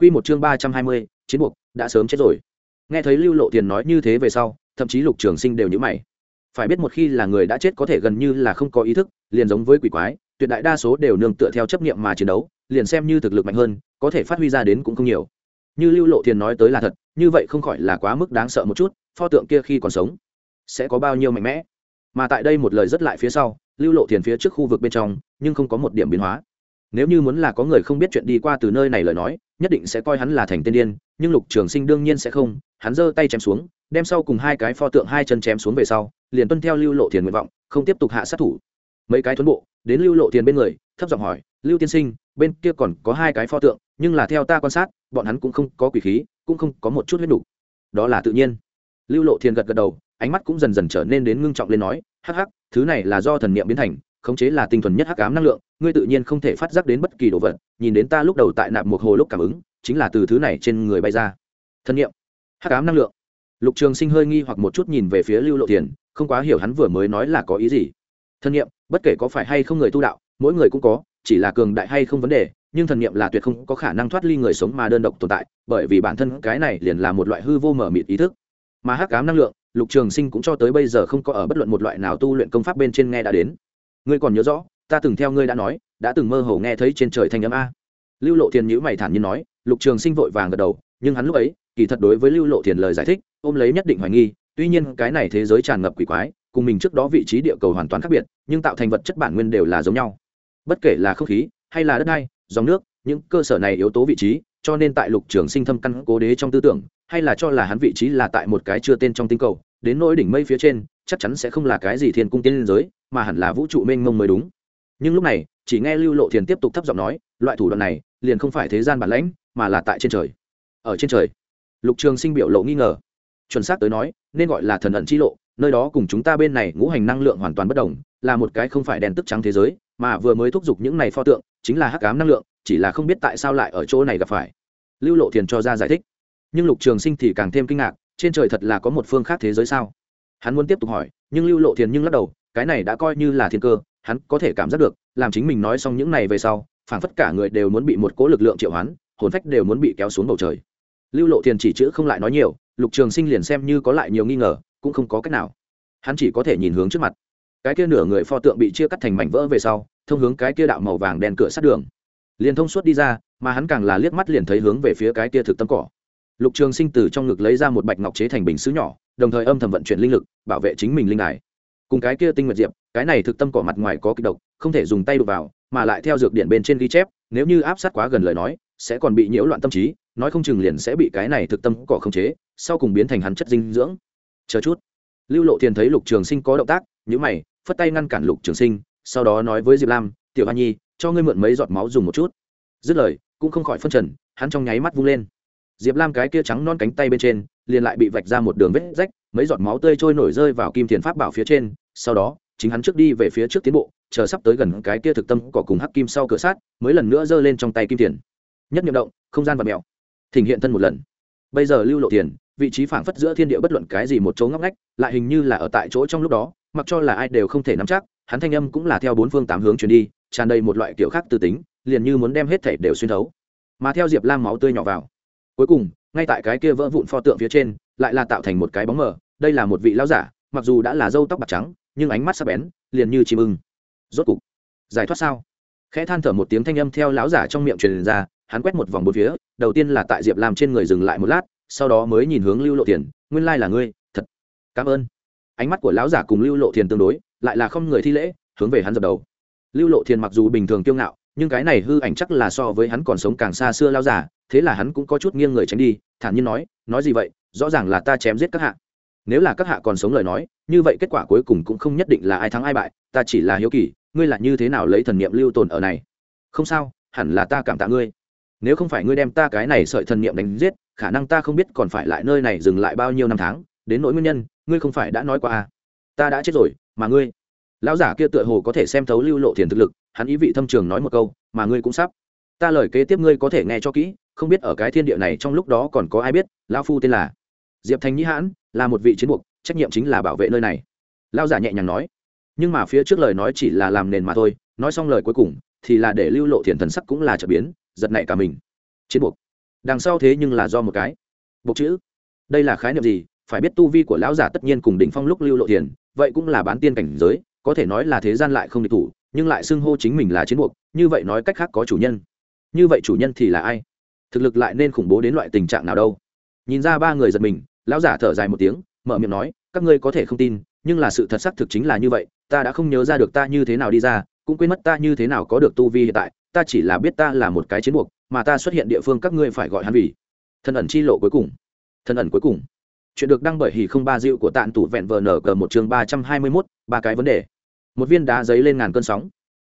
Quy một chương ba trăm hai mươi, chiến buộc đã sớm chết rồi. Nghe thấy Lưu Lộ Tiền nói như thế về sau, thậm chí Lục Trường Sinh đều nhíu mày. Phải biết một khi là người đã chết có thể gần như là không có ý thức, liền giống với quỷ quái, tuyệt đại đa số đều nương tựa theo chấp niệm mà chiến đấu, liền xem như thực lực mạnh hơn, có thể phát huy ra đến cũng không nhiều. Như Lưu Lộ Tiền nói tới là thật, như vậy không khỏi là quá mức đáng sợ một chút, pho tượng kia khi còn sống sẽ có bao nhiêu mạnh mẽ. Mà tại đây một lời rất lại phía sau, Lưu Lộ Tiền phía trước khu vực bên trong, nhưng không có một điểm biến hóa nếu như muốn là có người không biết chuyện đi qua từ nơi này lời nói nhất định sẽ coi hắn là thành tên điên, nhưng lục trường sinh đương nhiên sẽ không, hắn giơ tay chém xuống, đem sau cùng hai cái pho tượng hai chân chém xuống về sau, liền tuân theo lưu lộ thiền nguyện vọng, không tiếp tục hạ sát thủ mấy cái tuấn bộ, đến lưu lộ thiền bên người, thấp giọng hỏi, lưu tiên sinh, bên kia còn có hai cái pho tượng, nhưng là theo ta quan sát, bọn hắn cũng không có quỷ khí, cũng không có một chút huyết đủ. đó là tự nhiên lưu lộ thiền gật gật đầu, ánh mắt cũng dần dần trở nên đến ngưng trọng lên nói, hắc hắc, thứ này là do thần niệm biến thành, khống chế là tinh thuần nhất hắc ám năng lượng ngươi tự nhiên không thể phát giác đến bất kỳ đồ vật, nhìn đến ta lúc đầu tại nạp một hồ lúc cảm ứng, chính là từ thứ này trên người bay ra. Thân nhiệm hắc ám năng lượng. Lục trường sinh hơi nghi hoặc một chút nhìn về phía lưu lộ tiền không quá hiểu hắn vừa mới nói là có ý gì. Thân nhiệm bất kể có phải hay không người tu đạo, mỗi người cũng có, chỉ là cường đại hay không vấn đề, nhưng thần niệm là tuyệt không có khả năng thoát ly người sống mà đơn độc tồn tại, bởi vì bản thân cái này liền là một loại hư vô mở mịt ý thức. Mà hắc ám năng lượng, lục trường sinh cũng cho tới bây giờ không có ở bất luận một loại nào tu luyện công pháp bên trên nghe đã đến. Ngươi còn nhớ rõ ta từng theo ngươi đã nói, đã từng mơ hồ nghe thấy trên trời thanh âm a. Lưu lộ thiền nhữ mày thản nhiên nói, lục trường sinh vội vàng gật đầu, nhưng hắn lúc ấy, kỳ thật đối với lưu lộ thiền lời giải thích, ôm lấy nhất định hoài nghi, tuy nhiên cái này thế giới tràn ngập quỷ quái, cùng mình trước đó vị trí địa cầu hoàn toàn khác biệt, nhưng tạo thành vật chất bản nguyên đều là giống nhau. Bất kể là không khí, hay là đất đai, dòng nước, những cơ sở này yếu tố vị trí, cho nên tại lục trường sinh thâm căn cố đế trong tư tưởng, hay là cho là hắn vị trí là tại một cái chưa tên trong tinh cầu, đến nỗi đỉnh mây phía trên, chắc chắn sẽ không là cái gì thiên cung tiên liên giới, mà hẳn là vũ trụ mênh mông mới đúng nhưng lúc này, chỉ nghe lưu lộ thiền tiếp tục thấp giọng nói, loại thủ đoạn này, liền không phải thế gian bản lãnh, mà là tại trên trời. Ở trên trời. Lục trường sinh biểu lộ nghi ngờ. Chuẩn xác tới nói, nên gọi là thần ẩn chi lộ, nơi đó cùng chúng ta bên này ngũ hành năng lượng hoàn toàn bất đồng, là một cái không phải đèn tức trắng thế giới, mà vừa mới thúc giục những này pho tượng, chính là hắc ám năng lượng, chỉ là không biết tại sao lại ở chỗ này gặp phải. Lưu lộ thiền cho ra giải thích. Nhưng lục trường sinh thì càng thêm kinh ngạc, trên trời thật là có một phương khác thế giới sao? Hắn muốn tiếp tục hỏi, nhưng lưu lộ thiền nhưng lắc đầu, cái này đã coi như là thiên cơ hắn có thể cảm giác được, làm chính mình nói xong những này về sau, phảng phất cả người đều muốn bị một cố lực lượng triệu hoán, hồn phách đều muốn bị kéo xuống bầu trời. Lưu lộ thiền chỉ chữ không lại nói nhiều, lục trường sinh liền xem như có lại nhiều nghi ngờ, cũng không có cách nào. Hắn chỉ có thể nhìn hướng trước mặt. Cái kia nửa người pho tượng bị chia cắt thành mảnh vỡ về sau, thông hướng cái kia đạo màu vàng đen cửa sát đường. Liền thông suốt đi ra, mà hắn càng là liếc mắt liền thấy hướng về phía cái kia thực tâm cỏ. Lục trường sinh từ trong ngực lấy ra một bạch ngọc chế thành bình xứ nhỏ, đồng thời âm thầm vận chuyển linh lực, bảo vệ chính mình linh đài cùng cái kia tinh nguyệt diệp, cái này thực tâm cỏ mặt ngoài có kịch độc, không thể dùng tay đụng vào, mà lại theo dược điện bên trên ghi chép, nếu như áp sát quá gần lời nói, sẽ còn bị nhiễu loạn tâm trí, nói không chừng liền sẽ bị cái này thực tâm cỏ khống chế, sau cùng biến thành hắn chất dinh dưỡng. Chờ chút. Lưu lộ thiền thấy lục trường sinh có động tác nhữ mày, phất tay ngăn cản lục trường sinh, sau đó nói với diệp lam, tiểu hoa nhi, cho ngươi mượn mấy giọt máu dùng một chút. Dứt lời, cũng không khỏi phân trần, hắn trong nháy mắt vung lên diệp lam cái kia trắng non cánh tay bên trên, liền lại bị vạch ra một đường vết rách, mấy giọt máu tươi trôi nổi rơi vào kim thiền pháp bảo phía trên. Sau đó, chính hắn trước đi về phía trước tiến bộ, chờ sắp tới gần cái kia thực tâm cỏ cùng hắc kim sau cửa sát, mới lần nữa giơ lên trong tay kim tiền nhất nhiệm động, không gian và mèo. Thỉnh hiện thân một lần. Bây giờ lưu lộ tiền vị trí phảng phất giữa thiên địa bất luận cái gì một chỗ ngóc ngách, lại hình như là ở tại chỗ trong lúc đó, mặc cho là ai đều không thể nắm chắc, hắn thanh âm cũng là theo bốn phương tám hướng truyền đi, tràn đầy một loại kiểu khác tư tính, liền như muốn đem hết thể đều xuyên thấu. Mà theo diệp lam máu tươi nhỏ vào cuối cùng, ngay tại cái kia vỡ vụn pho tượng phía trên, lại là tạo thành một cái bóng mờ. Đây là một vị lão giả, mặc dù đã là râu tóc bạc trắng, nhưng ánh mắt sắc bén, liền như chim ưng. Rốt cục, giải thoát sao? Khẽ than thở một tiếng thanh âm theo lão giả trong miệng truyền ra, hắn quét một vòng bốn phía, đầu tiên là tại diệp làm trên người dừng lại một lát, sau đó mới nhìn hướng lưu lộ tiền nguyên lai là ngươi, thật, cảm ơn. Ánh mắt của lão giả cùng lưu lộ thiền tương đối, lại là không người thi lễ, hướng về hắn dập đầu. Lưu lộ thiền mặc dù bình thường kiêu ngạo, nhưng cái này hư ảnh chắc là so với hắn còn sống càng xa xưa lao giả thế là hắn cũng có chút nghiêng người tránh đi, thản nhiên nói nói gì vậy? Rõ ràng là ta chém giết các hạ. Nếu là các hạ còn sống lời nói, như vậy kết quả cuối cùng cũng không nhất định là ai thắng ai bại, ta chỉ là hiếu kỳ, ngươi là như thế nào lấy thần niệm lưu tồn ở này? Không sao, hẳn là ta cảm tạ ngươi. Nếu không phải ngươi đem ta cái này sợi thần niệm đánh giết, khả năng ta không biết còn phải lại nơi này dừng lại bao nhiêu năm tháng, đến nỗi nguyên nhân, ngươi không phải đã nói qua à? Ta đã chết rồi, mà ngươi? Lão giả kia tựa hồ có thể xem thấu lưu lộ thiền thực lực, hắn ý vị thâm trường nói một câu, mà ngươi cũng sắp. Ta lời kế tiếp ngươi có thể nghe cho kỹ không biết ở cái thiên địa này trong lúc đó còn có ai biết, lão phu tên là diệp thành nhĩ hãn, là một vị chiến buộc trách nhiệm chính là bảo vệ nơi này. Lao giả nhẹ nhàng nói, nhưng mà phía trước lời nói chỉ là làm nền mà thôi, nói xong lời cuối cùng thì là để lưu lộ thiền thần sắc cũng là trở biến, giật nảy cả mình. Chiến buộc đằng sau thế nhưng là do một cái. Buộc chữ, đây là khái niệm gì? Phải biết tu vi của lão giả tất nhiên cùng đỉnh phong lúc lưu lộ thiền, vậy cũng là bán tiên cảnh giới, có thể nói là thế gian lại không địch thủ, nhưng lại xưng hô chính mình là chiến buộc như vậy nói cách khác có chủ nhân. Như vậy chủ nhân thì là ai? Thực lực lại nên khủng bố đến loại tình trạng nào đâu. Nhìn ra ba người giật mình, lão giả thở dài một tiếng, mở miệng nói, các ngươi có thể không tin, nhưng là sự thật xác thực chính là như vậy, ta đã không nhớ ra được ta như thế nào đi ra, cũng quên mất ta như thế nào có được tu vi hiện tại, ta chỉ là biết ta là một cái chiến buộc, mà ta xuất hiện địa phương các ngươi phải gọi hắn vì. Thân ẩn chi lộ cuối cùng. Thân ẩn cuối cùng. Chuyện được đăng bởi hỉ không ba dịu của tạn tủ vẹn vờ nở cờ một chương ba trăm hai mươi mốt, ba cái vấn đề. Một viên đá giấy lên ngàn cơn sóng.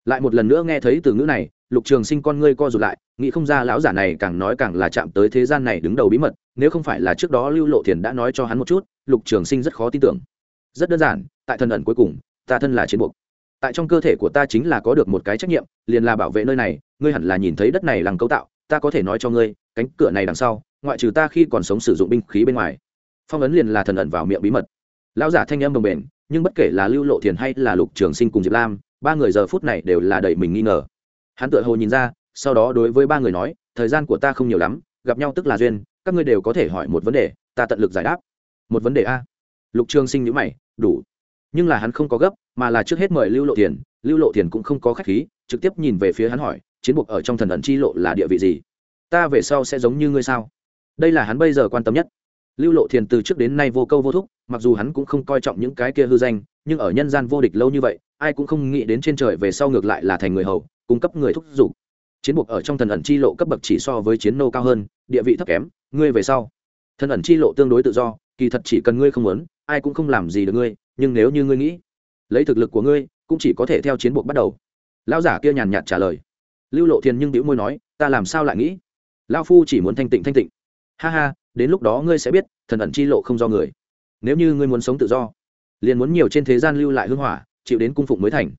Lại một lần nữa nghe thấy từ ngữ này lục trường sinh con ngươi co rụt lại, nghĩ không ra lão giả này càng nói càng là chạm tới thế gian này đứng đầu bí mật, nếu không phải là trước đó lưu lộ thiền đã nói cho hắn một chút, lục trường sinh rất khó tin tưởng. Rất đơn giản, tại thân ẩn cuối cùng, ta thân là chiến buộc. Tại trong cơ thể của ta chính là có được một cái trách nhiệm, liền là bảo vệ nơi này, ngươi hẳn là nhìn thấy đất này làng cấu tạo, ta có thể nói cho ngươi, cánh cửa này đằng sau, ngoại trừ ta khi còn sống sử dụng binh khí bên ngoài. Phong ấn liền là thần ẩn vào miệng bí mật. Lão giả thanh âm đồng bền, nhưng bất kể là lưu lộ thiền hay là lục trường sinh cùng diệp lam, ba người giờ phút này đều là đầy mình nghi ngờ hắn tự hồ nhìn ra, sau đó đối với ba người nói, thời gian của ta không nhiều lắm, gặp nhau tức là duyên, các ngươi đều có thể hỏi một vấn đề, ta tận lực giải đáp. Một vấn đề a? Lục trường sinh nhữ mày, đủ. Nhưng là hắn không có gấp, mà là trước hết mời lưu lộ tiền lưu lộ tiền cũng không có khách khí, trực tiếp nhìn về phía hắn hỏi, chiến buộc ở trong thần ẩn chi lộ là địa vị gì? Ta về sau sẽ giống như ngươi sao? Đây là hắn bây giờ quan tâm nhất. Lưu lộ thiền từ trước đến nay vô câu vô thúc, mặc dù hắn cũng không coi trọng những cái kia hư danh, nhưng ở nhân gian vô địch lâu như vậy, ai cũng không nghĩ đến trên trời về sau ngược lại là thành người hầu cung cấp người thúc giục. Chiến buộc ở trong thần ẩn chi lộ cấp bậc chỉ so với chiến nô cao hơn, địa vị thấp kém, ngươi về sau. Thần ẩn chi lộ tương đối tự do, kỳ thật chỉ cần ngươi không muốn, ai cũng không làm gì được ngươi, nhưng nếu như ngươi nghĩ lấy thực lực của ngươi, cũng chỉ có thể theo chiến buộc bắt đầu. Lão giả kia nhàn nhạt trả lời. Lưu lộ thiền nhưng đĩu môi nói, ta làm sao lại nghĩ? Lao phu chỉ muốn thanh tịnh thanh tịnh. Ha ha, đến lúc đó ngươi sẽ biết, thần ẩn chi lộ không do người. Nếu như ngươi muốn sống tự do, liền muốn nhiều trên thế gian lưu lại hưng hỏa, chịu đến cung phụng mới thành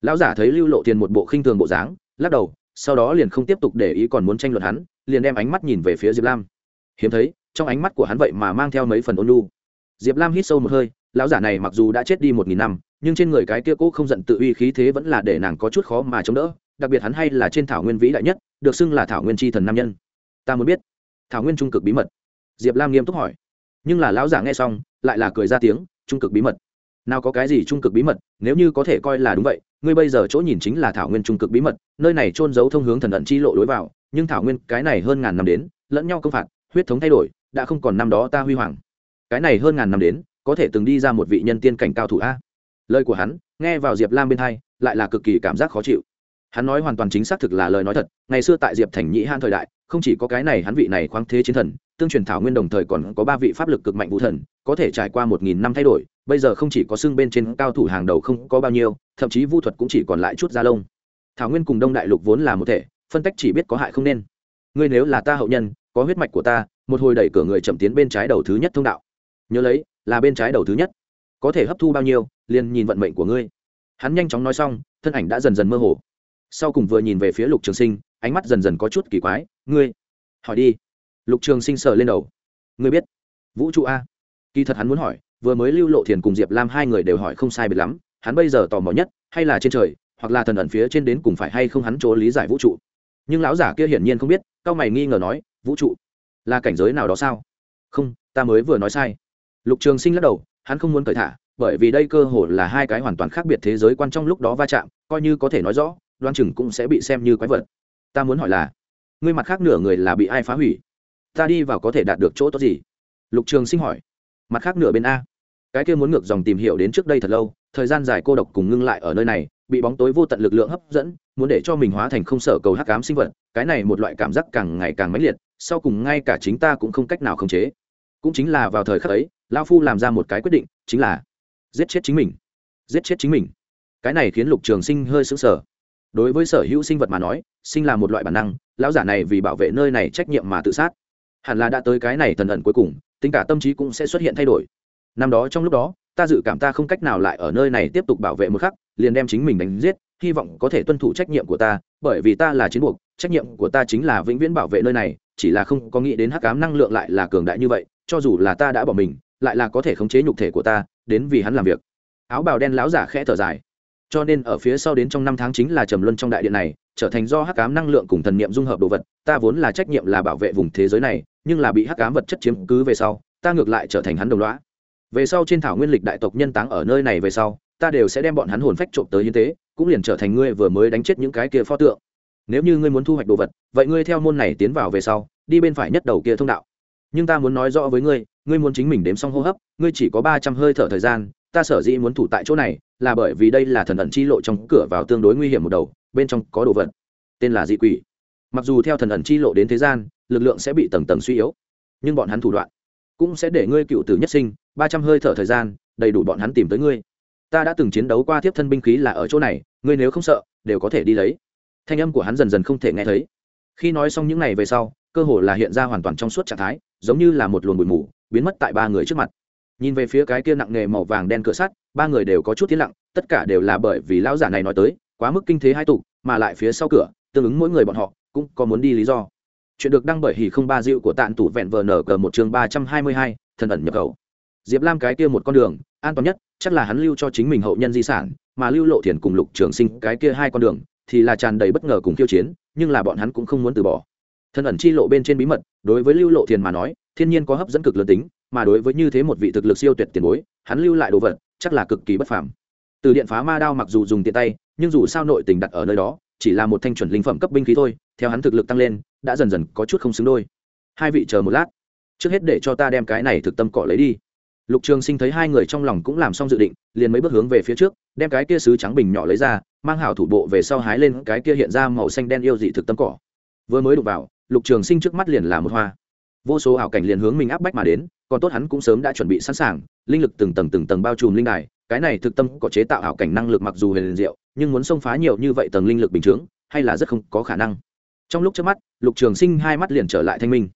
lão giả thấy lưu lộ tiền một bộ khinh thường bộ dáng, lắc đầu, sau đó liền không tiếp tục để ý còn muốn tranh luận hắn, liền đem ánh mắt nhìn về phía diệp lam. Hiếm thấy, trong ánh mắt của hắn vậy mà mang theo mấy phần ôn lu diệp lam hít sâu một hơi, lão giả này mặc dù đã chết đi một nghìn năm, nhưng trên người cái kia cũ không giận tự uy khí thế vẫn là để nàng có chút khó mà chống đỡ, đặc biệt hắn hay là trên thảo nguyên vĩ đại nhất, được xưng là thảo nguyên tri thần nam nhân. Ta muốn biết, thảo nguyên trung cực bí mật. Diệp lam nghiêm túc hỏi. Nhưng là lão giả nghe xong, lại là cười ra tiếng, trung cực bí mật. Nào có cái gì trung cực bí mật, nếu như có thể coi là đúng vậy ngươi bây giờ chỗ nhìn chính là thảo nguyên trung cực bí mật, nơi này trôn giấu thông hướng thần ẩn chi lộ lối vào, nhưng thảo nguyên cái này hơn ngàn năm đến, lẫn nhau công phạt, huyết thống thay đổi, đã không còn năm đó ta huy hoàng. Cái này hơn ngàn năm đến, có thể từng đi ra một vị nhân tiên cảnh cao thủ a. Lời của hắn, nghe vào diệp lam bên hai, lại là cực kỳ cảm giác khó chịu. Hắn nói hoàn toàn chính xác thực là lời nói thật, ngày xưa tại diệp thành nhĩ han thời đại, không chỉ có cái này hắn vị này khoáng thế chiến thần, tương truyền thảo nguyên đồng thời còn có ba vị pháp lực cực mạnh vũ thần, có thể trải qua một nghìn năm thay đổi, bây giờ không chỉ có xương bên trên cao thủ hàng đầu không có bao nhiêu thậm chí vu thuật cũng chỉ còn lại chút da lông. Thảo nguyên cùng đông đại lục vốn là một thể, phân tách chỉ biết có hại không nên. Ngươi nếu là ta hậu nhân, có huyết mạch của ta, một hồi đẩy cửa người chậm tiến bên trái đầu thứ nhất thông đạo. Nhớ lấy, là bên trái đầu thứ nhất. Có thể hấp thu bao nhiêu, liền nhìn vận mệnh của ngươi. Hắn nhanh chóng nói xong, thân ảnh đã dần dần mơ hồ. Sau cùng vừa nhìn về phía lục trường sinh, ánh mắt dần dần có chút kỳ quái, ngươi, hỏi đi. Lục trường sinh sờ lên đầu. Ngươi biết, vũ trụ a. Kỳ thật hắn muốn hỏi, vừa mới lưu lộ thiền cùng diệp lam hai người đều hỏi không sai biệt lắm hắn bây giờ tò mò nhất, hay là trên trời, hoặc là thần ẩn phía trên đến cùng phải hay không hắn chỗ lý giải vũ trụ. Nhưng lão giả kia hiển nhiên không biết, cao mày nghi ngờ nói, vũ trụ là cảnh giới nào đó sao? Không, ta mới vừa nói sai. Lục trường sinh lắc đầu, hắn không muốn cởi thả, bởi vì đây cơ hồ là hai cái hoàn toàn khác biệt thế giới quan trong lúc đó va chạm, coi như có thể nói rõ đoan chừng cũng sẽ bị xem như quái vật. Ta muốn hỏi là, ngươi mặt khác nửa người là bị ai phá hủy? Ta đi vào có thể đạt được chỗ tốt gì? Lục trường sinh hỏi. Mặt khác nửa bên a. Cái kia muốn ngược dòng tìm hiểu đến trước đây thật lâu thời gian dài cô độc cùng ngưng lại ở nơi này, bị bóng tối vô tận lực lượng hấp dẫn, muốn để cho mình hóa thành không sở cầu hắc ám sinh vật, cái này một loại cảm giác càng ngày càng mãnh liệt, sau cùng ngay cả chính ta cũng không cách nào khống chế. Cũng chính là vào thời khắc ấy lao phu làm ra một cái quyết định, chính là giết chết chính mình. Giết chết chính mình. Cái này khiến lục trường sinh hơi sững sờ. Đối với sở hữu sinh vật mà nói, sinh là một loại bản năng, lão giả này vì bảo vệ nơi này trách nhiệm mà tự sát. Hẳn là đã tới cái này thần ẩn cuối cùng, tính cả tâm trí cũng sẽ xuất hiện thay đổi. Năm đó trong lúc đó ta dự cảm ta không cách nào lại ở nơi này tiếp tục bảo vệ một khắc, liền đem chính mình đánh giết, hy vọng có thể tuân thủ trách nhiệm của ta, bởi vì ta là chiến buộc, trách nhiệm của ta chính là vĩnh viễn bảo vệ nơi này, chỉ là không có nghĩ đến hắc cám năng lượng lại là cường đại như vậy, cho dù là ta đã bỏ mình, lại là có thể khống chế nhục thể của ta, đến vì hắn làm việc. Áo bào đen láo giả khẽ thở dài. Cho nên ở phía sau đến trong năm tháng chính là trầm luân trong đại điện này, trở thành do hắc ám năng lượng cùng thần niệm dung hợp đồ vật, ta vốn là trách nhiệm là bảo vệ vùng thế giới này, nhưng là bị hắc ám vật chất chiếm cứ về sau, ta ngược lại trở thành hắn đồng loá về sau trên thảo nguyên lịch đại tộc nhân táng ở nơi này về sau, ta đều sẽ đem bọn hắn hồn phách trộm tới hiến tế, cũng liền trở thành ngươi vừa mới đánh chết những cái kia pho tượng. Nếu như ngươi muốn thu hoạch đồ vật, vậy ngươi theo môn này tiến vào về sau, đi bên phải nhất đầu kia thông đạo. Nhưng ta muốn nói rõ với ngươi ngươi muốn chính mình đếm xong hô hấp, ngươi chỉ có ba trăm hơi thở thời gian, ta sở dĩ muốn thủ tại chỗ này, là bởi vì đây là thần ẩn chi lộ trong cửa vào tương đối nguy hiểm một đầu, bên trong có đồ vật. Tên là dị quỷ. Mặc dù theo thần ẩn chi lộ đến thế gian, lực lượng sẽ bị tầng tầng suy yếu, nhưng bọn hắn thủ đoạn cũng sẽ để ngươi cựu tử nhất sinh, ba trăm hơi thở thời gian, đầy đủ bọn hắn tìm tới ngươi. Ta đã từng chiến đấu qua tiếp thân binh khí là ở chỗ này, ngươi nếu không sợ, đều có thể đi lấy. Thanh âm của hắn dần dần không thể nghe thấy. Khi nói xong những n à y về sau, cơ hồ là hiện ra hoàn toàn trong suốt trạng thái, giống như là một luồng bụi mù, biến mất tại ba người trước mặt. Nhìn về phía cái kia nặng nghề màu vàng đen cửa sắt, ba người đều có chút tiến lặng, tất cả đều là bởi vì lão giả này nói tới, quá mức kinh thế hai tục mà lại phía sau cửa, tương ứng mỗi người bọn họ, cũng có muốn đi lý do chuyện được đăng bởi hỉ không ba dịu của tạn tủ vẹn vờ nở cờ một chương ba trăm hai mươi hai, thần ẩn nhập khẩu. Diệp lam cái kia một con đường, an toàn nhất, chắc là hắn lưu cho chính mình hậu nhân di sản, mà lưu lộ thiền cùng lục trường sinh cái kia hai con đường, thì là tràn đầy bất ngờ cùng khiêu chiến, nhưng là bọn hắn cũng không muốn từ bỏ. Thần ẩn chi lộ bên trên bí mật, đối với lưu lộ thiền mà nói, thiên nhiên có hấp dẫn cực lớn tính, mà đối với như thế một vị thực lực siêu tuyệt tiền bối, hắn lưu lại đồ vật, chắc là cực kỳ bất phàm. Từ điện phá ma đao mặc dù dùng tiện tay, nhưng dù sao nội tình đặt ở nơi đó chỉ là một thanh chuẩn linh phẩm cấp binh khí thôi, theo hắn thực lực tăng lên, đã dần dần có chút không xứng đôi. Hai vị chờ một lát. Trước hết để cho ta đem cái này thực tâm cỏ lấy đi. Lục trường sinh thấy hai người trong lòng cũng làm xong dự định, liền mấy bước hướng về phía trước, đem cái kia sứ trắng bình nhỏ lấy ra, mang hảo thủ bộ về sau hái lên cái kia hiện ra màu xanh đen yêu dị thực tâm cỏ vừa mới đụng vào, lục trường sinh trước mắt liền là một hoa. Vô số ảo cảnh liền hướng mình áp bách mà đến, còn tốt hắn cũng sớm đã chuẩn bị sẵn sàng, linh lực từng tầng từng tầng bao trùm linh đài cái này thực tâm có chế tạo ảo cảnh năng lực mặc dù huyền diệu, nhưng muốn xông phá nhiều như vậy tầng linh lực bình chướng, hay là rất không có khả năng. Trong lúc trước mắt, lục trường sinh hai mắt liền trở lại thanh minh.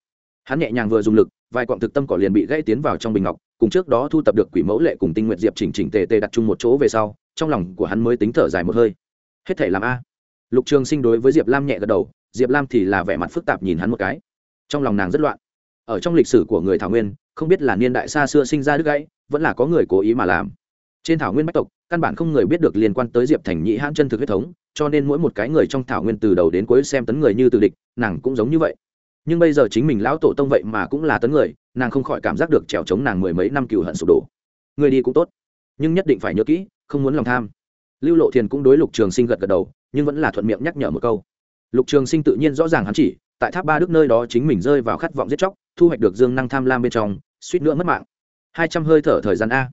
Hắn nhẹ nhàng vừa dùng lực, vài quặng thực tâm cỏ liền bị gãy tiến vào trong bình ngọc, cùng trước đó thu tập được quỷ mẫu lệ cùng tinh nguyện diệp chỉnh chỉnh tề tề đặt chung một chỗ về sau, trong lòng của hắn mới tính thở dài một hơi. Hết thể làm a. Lục trường sinh đối với diệp lam nhẹ gật đầu, diệp lam thì là vẻ mặt phức tạp nhìn hắn một cái. Trong lòng nàng rất loạn. Ở trong lịch sử của người thảo nguyên, không biết là niên đại xa xưa sinh ra đứt gãy, vẫn là có người cố ý mà làm trên thảo nguyên bách tộc, căn bản không người biết được liên quan tới diệp thành nhị hãn chân thực huyết thống, cho nên mỗi một cái người trong thảo nguyên từ đầu đến cuối xem tấn người như từ địch, nàng cũng giống như vậy. Nhưng bây giờ chính mình lão tổ tông vậy mà cũng là tấn người, nàng không khỏi cảm giác được trèo chống nàng mười mấy năm cựu hận sụp đổ. Người đi cũng tốt, nhưng nhất định phải nhớ kỹ, không muốn lòng tham. Lưu lộ thiền cũng đối lục trường sinh gật gật đầu, nhưng vẫn là thuận miệng nhắc nhở một câu. Lục trường sinh tự nhiên rõ ràng hắn chỉ, tại tháp ba đức nơi đó chính mình rơi vào khát vọng giết chóc, thu hoạch được dương năng tham lam bên trong, suýt nữa mất mạng. Hai trăm hơi thở thời gian a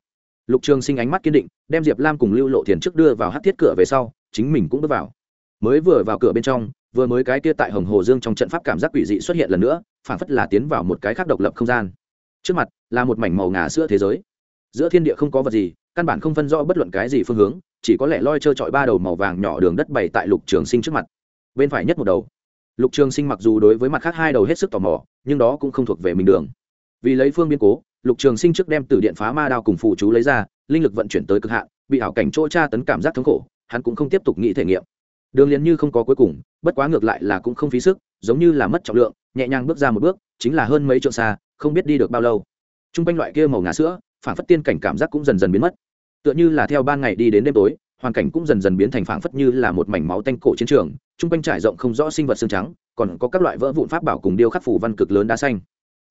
lục trường sinh ánh mắt kiên định, đem diệp lam cùng lưu lộ thiền trước đưa vào hát thiết cửa về sau, chính mình cũng bước vào. Mới vừa vào cửa bên trong, vừa mới cái kia tại hồng hồ dương trong trận pháp cảm giác quỷ dị xuất hiện lần nữa, phản phất là tiến vào một cái khác độc lập không gian. Trước mặt, là một mảnh màu ngà sữa thế giới. Giữa thiên địa không có vật gì, căn bản không phân rõ bất luận cái gì phương hướng, chỉ có lẽ loi trơ trọi ba đầu màu vàng nhỏ đường đất bày tại lục trường sinh trước mặt. Bên phải nhất một đầu. Lục trường sinh mặc dù đối với mặt khác hai đầu hết sức tò mò, nhưng đó cũng không thuộc về mình đường. Vì lấy phương biên cố lục trường sinh trước đem từ điện phá ma đao cùng phụ chú lấy ra, linh lực vận chuyển tới cực hạn, bị ảo cảnh chỗ tra tấn cảm giác thống khổ, hắn cũng không tiếp tục nghĩ thể nghiệm. Đường liền như không có cuối cùng, bất quá ngược lại là cũng không phí sức, giống như là mất trọng lượng, nhẹ nhàng bước ra một bước, chính là hơn mấy trượng xa, không biết đi được bao lâu. T r u n g quanh loại kia màu ngà sữa phản phất tiên cảnh cảm giác cũng dần dần biến mất. Tựa như là theo ban ngày đi đến đêm tối, hoàn cảnh cũng dần dần biến thành phản phất như là một mảnh máu tanh cổ chiến trường t r u n g quanh trải rộng không rõ sinh vật xương trắng, còn có các loại vỡ vụn pháp bảo cùng điêu khắc phủ văn cực lớn đá xanh.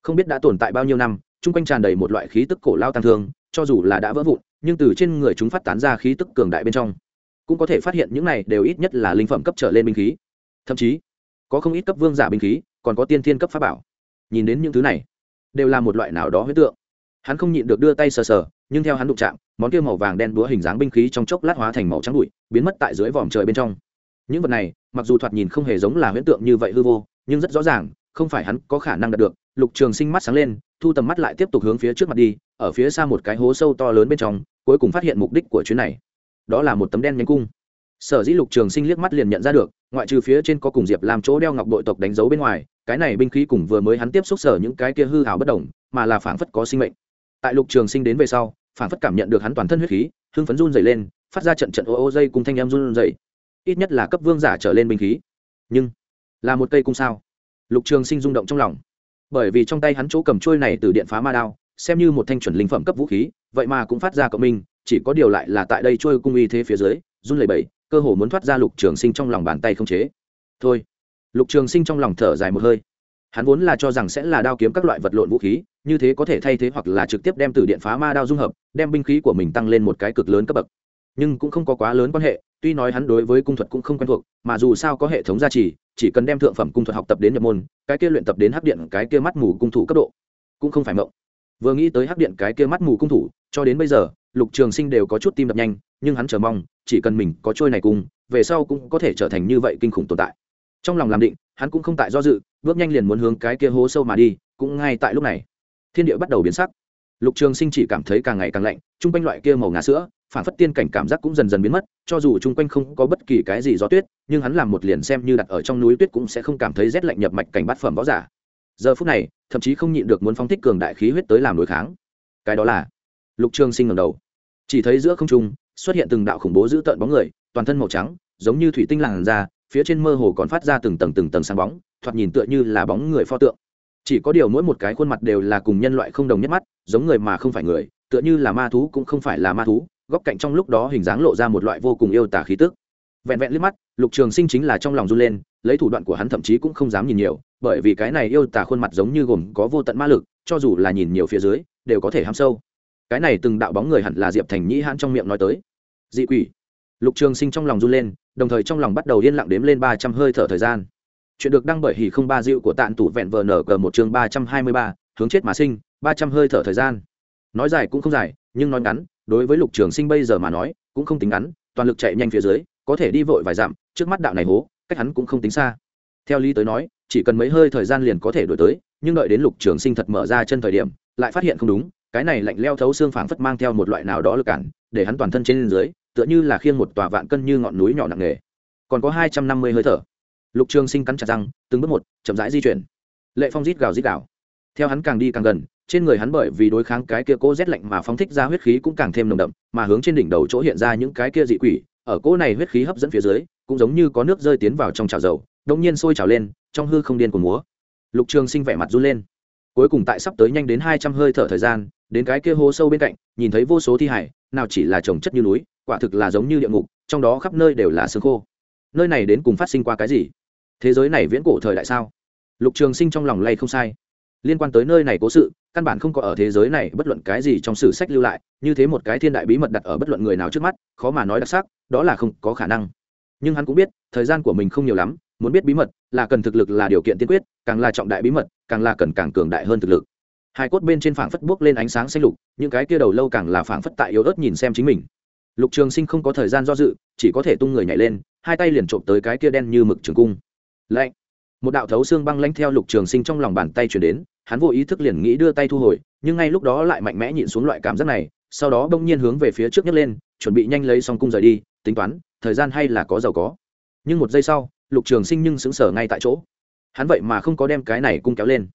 Không biết đã tồn tại bao nhiêu năm chung quanh tràn đầy một loại khí tức cổ lao tăng thương, cho dù là đã vỡ vụn, nhưng từ trên người chúng phát tán ra khí tức cường đại bên trong. Cũng có thể phát hiện những này đều ít nhất là linh phẩm cấp trở lên binh khí. Thậm chí, có không ít cấp vương giả binh khí, còn có tiên thiên cấp pháp bảo. Nhìn đến những thứ này, đều là một loại nào đó huyết tượng. Hắn không nhịn được đưa tay sờ sờ, nhưng theo hắn đụng chạm, món kia màu vàng đen búa hình dáng binh khí trong chốc lát hóa thành màu trắng bụi, biến mất tại dưới vòm trời bên trong. Những vật này, mặc dù thoạt nhìn không hề giống là huyễn tượng như vậy hư vô, nhưng rất rõ ràng, không phải hắn có khả năng đạt được. Lục trường sinh mắt sáng lên thu tầm mắt lại tiếp tục hướng phía trước mặt đi, ở phía xa một cái hố sâu to lớn bên trong, cuối cùng phát hiện mục đích của chuyến này. Đó là một tấm đen nhánh cung. Sở dĩ lục trường sinh liếc mắt liền nhận ra được, ngoại trừ phía trên có cùng diệp làm chỗ đeo ngọc bội tộc đánh dấu bên ngoài, cái này binh khí cùng vừa mới hắn tiếp xúc sở những cái kia hư hào bất đồng, mà là phảng phất có sinh mệnh. Tại lục trường sinh đến về sau, phảng phất cảm nhận được hắn toàn thân huyết khí, hưng phấn run dày lên, phát ra trận trận ô ô dây cùng thanh em run dày ít nhất là cấp vương giả trở lên binh khí. Nhưng, là một cây cung sao? Lục trường sinh rung động trong lòng bởi vì trong tay hắn chỗ cầm trôi này từ điện phá ma đao, xem như một thanh chuẩn linh phẩm cấp vũ khí, vậy mà cũng phát ra cộng minh, chỉ có điều lại là tại đây trôi cung y thế phía dưới, run lẩy bẩy, cơ hồ muốn thoát ra lục trường sinh trong lòng bàn tay không chế. Thôi. Lục trường sinh trong lòng thở dài một hơi. Hắn vốn là cho rằng sẽ là đao kiếm các loại vật lộn vũ khí, như thế có thể thay thế hoặc là trực tiếp đem từ điện phá ma đao dung hợp, đem binh khí của mình tăng lên một cái cực lớn cấp bậc. Nhưng cũng không có quá lớn quan hệ tuy nói hắn đối với cung thuật cũng không quen thuộc, mà dù sao có hệ thống gia trì, chỉ cần đem thượng phẩm cung thuật học tập đến nhập môn, cái kia luyện tập đến hắc điện, cái kia mắt mù cung thủ cấp độ, cũng không phải mộng. Vừa nghĩ tới hắc điện, cái kia mắt mù cung thủ, cho đến bây giờ, lục trường sinh đều có chút tim đập nhanh, nhưng hắn chờ mong, chỉ cần mình có trôi này cùng, về sau cũng có thể trở thành như vậy kinh khủng tồn tại. Trong lòng làm định, hắn cũng không tại do dự, bước nhanh liền muốn hướng cái kia hố sâu mà đi, cũng ngay tại lúc này. Thiên địa bắt đầu biến sắc. Lục trường sinh chỉ cảm thấy càng ngày càng lạnh, chung quanh loại kia màu ngà sữa phản phất tiên cảnh cảm giác cũng dần dần biến mất, cho dù chung quanh không có bất kỳ cái gì gió tuyết, nhưng hắn làm một liền xem như đặt ở trong núi tuyết cũng sẽ không cảm thấy rét lạnh nhập mạch cảnh bát phẩm võ giả. Giờ phút này, thậm chí không nhịn được muốn phóng thích cường đại khí huyết tới làm đối kháng. Cái đó là lục trường sinh ngầm đầu. Chỉ thấy giữa không trung, xuất hiện từng đạo khủng bố dữ tợn bóng người, toàn thân màu trắng, giống như thủy tinh làn da, phía trên mơ hồ còn phát ra từng tầng từng tầng sáng bóng, thoạt nhìn tựa như là bóng người pho tượng. Chỉ có điều mỗi một cái khuôn mặt đều là cùng nhân loại không đồng nhất mắt, giống người mà không phải người, tựa như là ma thú cũng không phải là ma thú góc cạnh trong lúc đó hình dáng lộ ra một loại vô cùng yêu tả khí tức. Vẹn vẹn liếc mắt, lục trường sinh chính là trong lòng run lên, lấy thủ đoạn của hắn thậm chí cũng không dám nhìn nhiều, bởi vì cái này yêu tả khuôn mặt giống như gồm có vô tận ma lực, cho dù là nhìn nhiều phía dưới, đều có thể ham sâu. Cái này từng đạo bóng người hẳn là diệp thành nhĩ hãn trong miệng nói tới. Dị quỷ. Lục trường sinh trong lòng run lên, đồng thời trong lòng bắt đầu yên lặng đếm lên ba trăm hơi thở thời gian. Chuyện được đăng bởi hỉ không ba dịu của tạn tủ vẹn vờ nở cờ một chương ba trăm hai mươi ba, hướng chết mà sinh, ba trăm hơi thở thời gian. Nói dài cũng không dài, nhưng nói ngắn đối với lục trường sinh bây giờ mà nói, cũng không tính ngắn, toàn lực chạy nhanh phía dưới, có thể đi vội vài dặm, trước mắt đạo này hố, cách hắn cũng không tính xa. Theo lý tới nói, chỉ cần mấy hơi thời gian liền có thể đổi tới, nhưng đợi đến lục trường sinh thật mở ra chân thời điểm, lại phát hiện không đúng, cái này lạnh leo thấu xương phảng phất mang theo một loại nào đó lực cản, để hắn toàn thân trên dưới, tựa như là khiêng một tòa vạn cân như ngọn núi nhỏ nặng nề. Còn có hai trăm năm mươi hơi thở. Lục trường sinh cắn chặt răng, từng bước một, chậm rãi di chuyển. Lệ phong rít gào rít gào theo hắn càng đi càng gần, trên người hắn bởi vì đối kháng cái kia cố rét lạnh mà phóng thích ra huyết khí cũng càng thêm nồng đậm, mà hướng trên đỉnh đầu chỗ hiện ra những cái kia dị quỷ, ở cỗ này huyết khí hấp dẫn phía dưới, cũng giống như có nước rơi tiến vào trong chảo dầu đông nhiên sôi trào lên, trong hư không điên của múa. Lục trường sinh vẻ mặt run lên. Cuối cùng tại sắp tới nhanh đến hai trăm hơi thở thời gian, đến cái kia hố sâu bên cạnh, nhìn thấy vô số thi hải, nào chỉ là trồng chất như núi, quả thực là giống như địa ngục, trong đó khắp nơi đều là xương khô. Nơi này đến cùng phát sinh qua cái gì? Thế giới này viễn cổ thời đại sao? Lục trường sinh trong lòng lay không sai liên quan tới nơi này cố sự, căn bản không có ở thế giới này bất luận cái gì trong sử sách lưu lại, như thế một cái thiên đại bí mật đặt ở bất luận người nào trước mắt, khó mà nói đặc sắc, đó là không có khả năng. Nhưng hắn cũng biết, thời gian của mình không nhiều lắm, muốn biết bí mật, là cần thực lực, là điều kiện tiên quyết, càng là trọng đại bí mật, càng là cần càng cường đại hơn thực lực. Hai cốt bên trên phảng phất buốc lên ánh sáng xanh lục, những cái kia đầu lâu càng là phảng phất tại yếu ớt nhìn xem chính mình. Lục trường sinh không có thời gian do dự, chỉ có thể tung người nhảy lên, hai tay liền trộm tới cái kia đen như mực trường cung. Lạnh! Một đạo thấu xương băng lanh theo lục trường sinh trong lòng bàn tay chuyển đến hắn vô ý thức liền nghĩ đưa tay thu hồi, nhưng ngay lúc đó lại mạnh mẽ nhịn xuống loại cảm giác này, sau đó bỗng nhiên hướng về phía trước nhấc lên, chuẩn bị nhanh lấy xong cung rời đi, tính toán, thời gian hay là có giàu có. Nhưng một giây sau, lục trường sinh nhưng xứng sở ngay tại chỗ. Hắn vậy mà không có đem cái này cung kéo lên.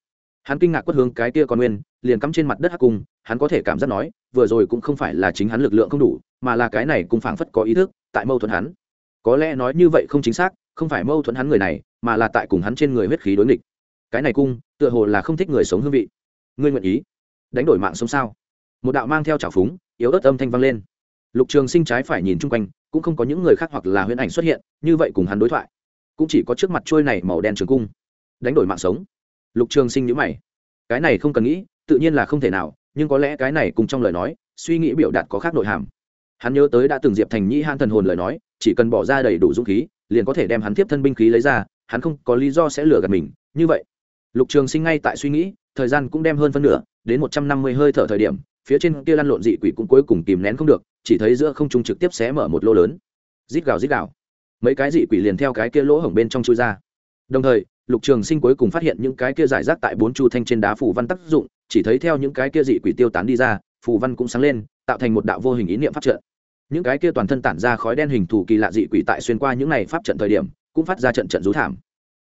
Hắn kinh ngạc quất hướng cái kia còn nguyên, liền cắm trên mặt đất hắc cung, hắn có thể cảm giác nói, vừa rồi cũng không phải là chính hắn lực lượng không đủ, mà là cái này cung phảng phất có ý thức, tại mâu thuẫn hắn. Có lẽ nói như vậy không chính xác, không phải mâu thuẫn hắn người này, mà là tại cùng hắn trên người huyết khí đối nghịch cái này cung, tựa hồ là không thích người sống hương vị. Ngươi nguyện ý đánh đổi mạng sống sao? Một đạo mang theo trào phúng, yếu ớt âm thanh vang lên. Lục trường sinh trái phải nhìn chung quanh, cũng không có những người khác hoặc là huyễn ảnh xuất hiện, như vậy cùng hắn đối thoại. Cũng chỉ có trước mặt trôi này màu đen trường cung. Đánh đổi mạng sống. Lục trường sinh nhữ mày. Cái này không cần nghĩ, tự nhiên là không thể nào, nhưng có lẽ cái này cùng trong lời nói, suy nghĩ biểu đạt có khác nội hàm. Hắn nhớ tới đã từng diệp thành nhĩ han thần hồn lời nói, chỉ cần bỏ ra đầy đủ dũng khí, liền có thể đem hắn tiếp thân binh khí lấy ra, hắn không có lý do sẽ lừa gạt mình, như vậy lục trường sinh ngay tại suy nghĩ, thời gian cũng đem hơn phân nửa, đến một trăm năm mươi hơi thở thời điểm, phía trên kia lăn lộn dị quỷ cũng cuối cùng kìm nén không được, chỉ thấy giữa không trung trực tiếp xé mở một lỗ lớn. Rít gào rít gào. Mấy cái dị quỷ liền theo cái kia lỗ hổng bên trong chui ra. Đồng thời, lục trường sinh cuối cùng phát hiện những cái kia giải rác tại bốn chu thanh trên đá phủ văn tác dụng, chỉ thấy theo những cái kia dị quỷ tiêu tán đi ra, phù văn cũng sáng lên, tạo thành một đạo vô hình ý niệm pháp trận. Những cái kia toàn thân tản ra khói đen hình thù kỳ lạ dị quỷ tại xuyên qua những này pháp trận thời điểm, cũng phát ra trận trận rú thảm.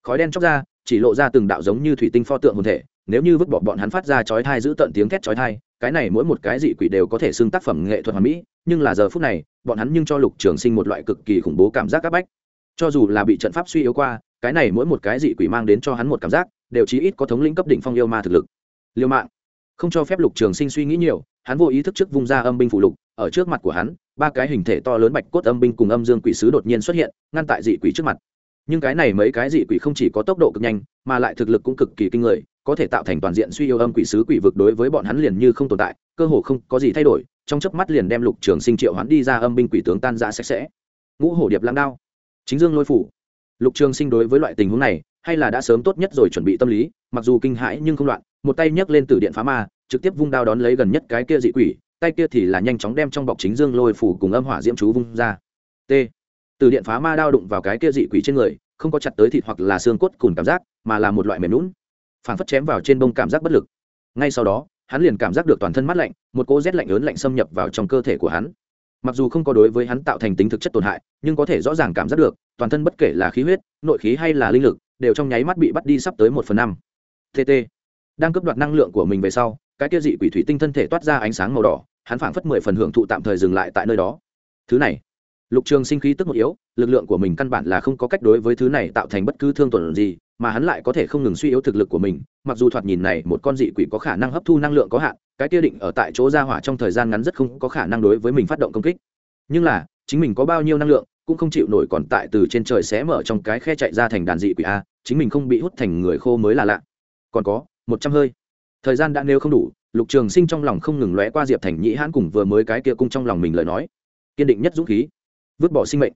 Khói đen chóc ra chỉ lộ ra từng đạo giống như thủy tinh pho tượng hồn thể, nếu như vứt bỏ bọn hắn phát ra chói thai giữ tận tiếng thét chói thai cái này mỗi một cái dị quỷ đều có thể xưng tác phẩm nghệ thuật hoàn mỹ, nhưng là giờ phút này, bọn hắn nhưng cho lục trường sinh một loại cực kỳ khủng bố cảm giác áp bách. Cho dù là bị trận pháp suy yếu qua, cái này mỗi một cái dị quỷ mang đến cho hắn một cảm giác, đều chí ít có thống lĩnh cấp đỉnh phong yêu ma thực lực. Liêu mạng. Không cho phép lục trường sinh suy nghĩ nhiều, hắn vô ý thức trước vung ra âm binh phụ lục, ở trước mặt của hắn, ba cái hình thể to lớn bạch cốt âm binh cùng âm dương quỷ sứ đột nhiên xuất hiện, ngăn tại dị quỷ trước mặt nhưng cái này mấy cái dị quỷ không chỉ có tốc độ cực nhanh, mà lại thực lực cũng cực kỳ kinh người, có thể tạo thành toàn diện suy yếu âm quỷ sứ quỷ vực đối với bọn hắn liền như không tồn tại, cơ hồ không có gì thay đổi, trong chớp mắt liền đem lục trường sinh triệu hắn đi ra âm binh quỷ tướng tan ra sạch sẽ. Ngũ hổ điệp lăng đao. Chính dương lôi phủ. Lục trường sinh đối với loại tình huống này, hay là đã sớm tốt nhất rồi chuẩn bị tâm lý, mặc dù kinh hãi nhưng không loạn, một tay nhấc lên từ điện phá ma, trực tiếp vung đao đón lấy gần nhất cái kia dị quỷ, tay kia thì là nhanh chóng đem trong bọc chính dương lôi phủ cùng âm hỏa diễm chú vung ra. T từ điện phá ma đao đụng vào cái kia dị quỷ trên người, không có chặt tới thịt hoặc là xương cốt cùng cảm giác, mà là một loại mềm lún phản phất chém vào trên bông cảm giác bất lực. Ngay sau đó, hắn liền cảm giác được toàn thân mát lạnh, một cỗ rét lạnh lớn lạnh xâm nhập vào trong cơ thể của hắn. Mặc dù không có đối với hắn tạo thành tính thực chất tổn hại, nhưng có thể rõ ràng cảm giác được, toàn thân bất kể là khí huyết, nội khí hay là linh lực, đều trong nháy mắt bị bắt đi sắp tới một phần năm. Tt đang cấp đoạt năng lượng của mình về sau, cái kia dị quỷ thủy tinh thân thể toát ra ánh sáng màu đỏ, hắn phảng phất mười phần hưởng thụ tạm thời dừng lại tại nơi đó. Thứ này lục trường sinh khí tức một yếu, lực lượng của mình căn bản là không có cách đối với thứ này tạo thành bất cứ thương tổn gì, mà hắn lại có thể không ngừng suy yếu thực lực của mình, mặc dù thoạt nhìn này một con dị quỷ có khả năng hấp thu năng lượng có hạn, cái kia định ở tại chỗ ra hỏa trong thời gian ngắn rất không có khả năng đối với mình phát động công kích. Nhưng là, chính mình có bao nhiêu năng lượng, cũng không chịu nổi còn tại từ trên trời xé mở trong cái khe chạy ra thành đàn dị quỷ a, chính mình không bị hút thành người khô mới là lạ. Còn có, một trăm hơi. Thời gian đã nêu không đủ, lục trường sinh trong lòng không ngừng lóe qua diệp thành nhĩ hãn cùng vừa mới cái kia cung trong lòng mình lời nói. Kiên định nhất dũng khí vứt bỏ sinh mệnh.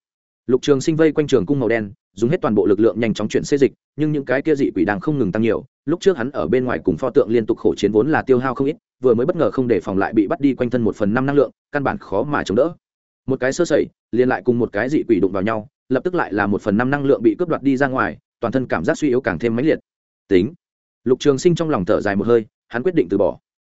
Lục trường sinh vây quanh trường cung màu đen, dùng hết toàn bộ lực lượng nhanh chóng chuyển xê dịch, nhưng những cái kia dị quỷ đang không ngừng tăng nhiều. Lúc trước hắn ở bên ngoài cùng pho tượng liên tục khổ chiến vốn là tiêu hao không ít, vừa mới bất ngờ không để phòng lại bị bắt đi quanh thân một phần năm năng lượng, căn bản khó mà chống đỡ. Một cái sơ sẩy, liền lại cùng một cái dị quỷ đụng vào nhau, lập tức lại là một phần năm năng lượng bị cướp đoạt đi ra ngoài, toàn thân cảm giác suy yếu càng thêm mãnh liệt. Tính. Lục trường sinh trong lòng thở dài một hơi, hắn quyết định từ bỏ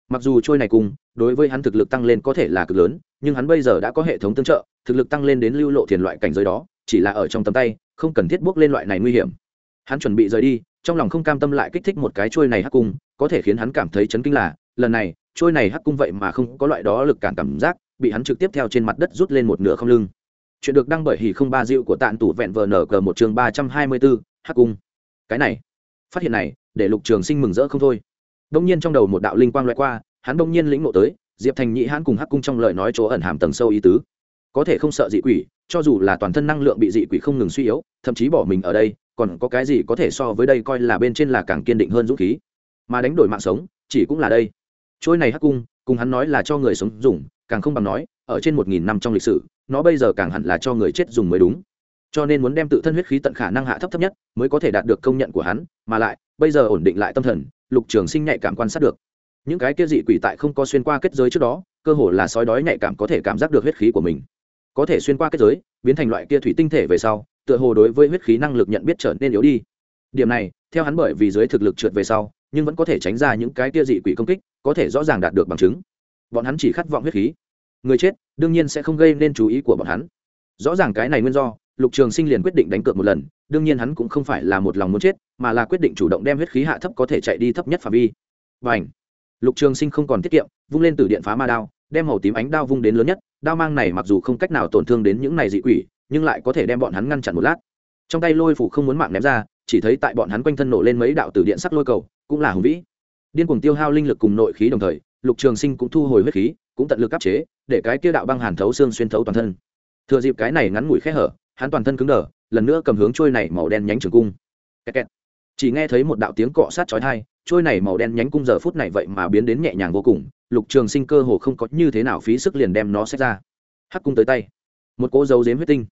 mặc dù trôi này cùng, đối với hắn thực lực tăng lên có thể là cực lớn, nhưng hắn bây giờ đã có hệ thống tương trợ, thực lực tăng lên đến lưu lộ thiền loại cảnh giới đó, chỉ là ở trong tầm tay, không cần thiết bước lên loại này nguy hiểm. Hắn chuẩn bị rời đi, trong lòng không cam tâm lại kích thích một cái trôi này hắc cung, có thể khiến hắn cảm thấy chấn kinh là, lần này, trôi này hắc cung vậy mà không có loại đó lực cản cảm giác, bị hắn trực tiếp theo trên mặt đất rút lên một nửa không lưng. Chuyện được đăng bởi hỉ không ba diệu của tạn tủ vẹn vờ nở cờ một chương ba trăm hai mươi bốn, hắc cung. Cái này, phát hiện này, để lục trường sinh mừng rỡ không thôi đông nhiên trong đầu một đạo linh quang loại qua, hắn đông nhiên lĩnh ngộ tới, diệp thành nhị hãn cùng hắc cung trong lời nói chỗ ẩn hàm tầng sâu ý tứ. Có thể không sợ dị quỷ, cho dù là toàn thân năng lượng bị dị quỷ không ngừng suy yếu, thậm chí bỏ mình ở đây, còn có cái gì có thể so với đây coi là bên trên là càng kiên định hơn dũng khí. Mà đánh đổi mạng sống, chỉ cũng là đây. Trôi này hắc cung, cùng hắn nói là cho người sống dùng, càng không bằng nói, ở trên một nghìn năm trong lịch sử, nó bây giờ càng hẳn là cho người chết dùng mới đúng. Cho nên muốn đem tự thân huyết khí tận khả năng hạ thấp thấp nhất, mới có thể đạt được công nhận của hắn, mà lại, bây giờ ổn định lại tâm thần lục trường sinh nhạy cảm quan sát được. Những cái kia dị quỷ tại không có xuyên qua kết giới trước đó, cơ hồ là sói đói nhạy cảm có thể cảm giác được huyết khí của mình. Có thể xuyên qua kết giới, biến thành loại kia thủy tinh thể về sau, tựa hồ đối với huyết khí năng lực nhận biết trở nên yếu đi. Điểm này, theo hắn bởi vì dưới thực lực trượt về sau, nhưng vẫn có thể tránh ra những cái kia dị quỷ công kích, có thể rõ ràng đạt được bằng chứng. Bọn hắn chỉ khát vọng huyết khí. Người chết, đương nhiên sẽ không gây nên chú ý của bọn hắn. Rõ ràng cái này nguyên do lục trường sinh liền quyết định đánh cược một lần, đương nhiên hắn cũng không phải là một lòng muốn chết, mà là quyết định chủ động đem huyết khí hạ thấp có thể chạy đi thấp nhất phạm vi. Và ảnh lục trường sinh không còn tiết kiệm, vung lên từ điện phá ma đao, đem màu tím ánh đao vung đến lớn nhất, đao mang này mặc dù không cách nào tổn thương đến những này dị quỷ, nhưng lại có thể đem bọn hắn ngăn chặn một lát. Trong tay lôi phủ không muốn mạng ném ra, chỉ thấy tại bọn hắn quanh thân nổ lên mấy đạo từ điện sắc lôi cầu, cũng là hùng vĩ. Điên cuồng tiêu hao linh lực cùng nội khí đồng thời, lục trường sinh cũng thu hồi huyết khí, cũng tận lực áp chế, để cái kia đạo băng hàn thấu xương xuyên thấu toàn thân. Thừa dịp cái này ngắn ngủi khẽ hở hắn toàn thân cứng đờ, lần nữa cầm hướng trôi này màu đen nhánh trường cung. Kẹt kẹt. chỉ nghe thấy một đạo tiếng cọ sát chói tai, trôi này màu đen nhánh cung giờ phút này vậy mà biến đến nhẹ nhàng vô cùng, lục trường sinh cơ hồ không có như thế nào phí sức liền đem nó xét ra. Hắc cung tới tay. Một cỗ dấu dếm huyết tinh.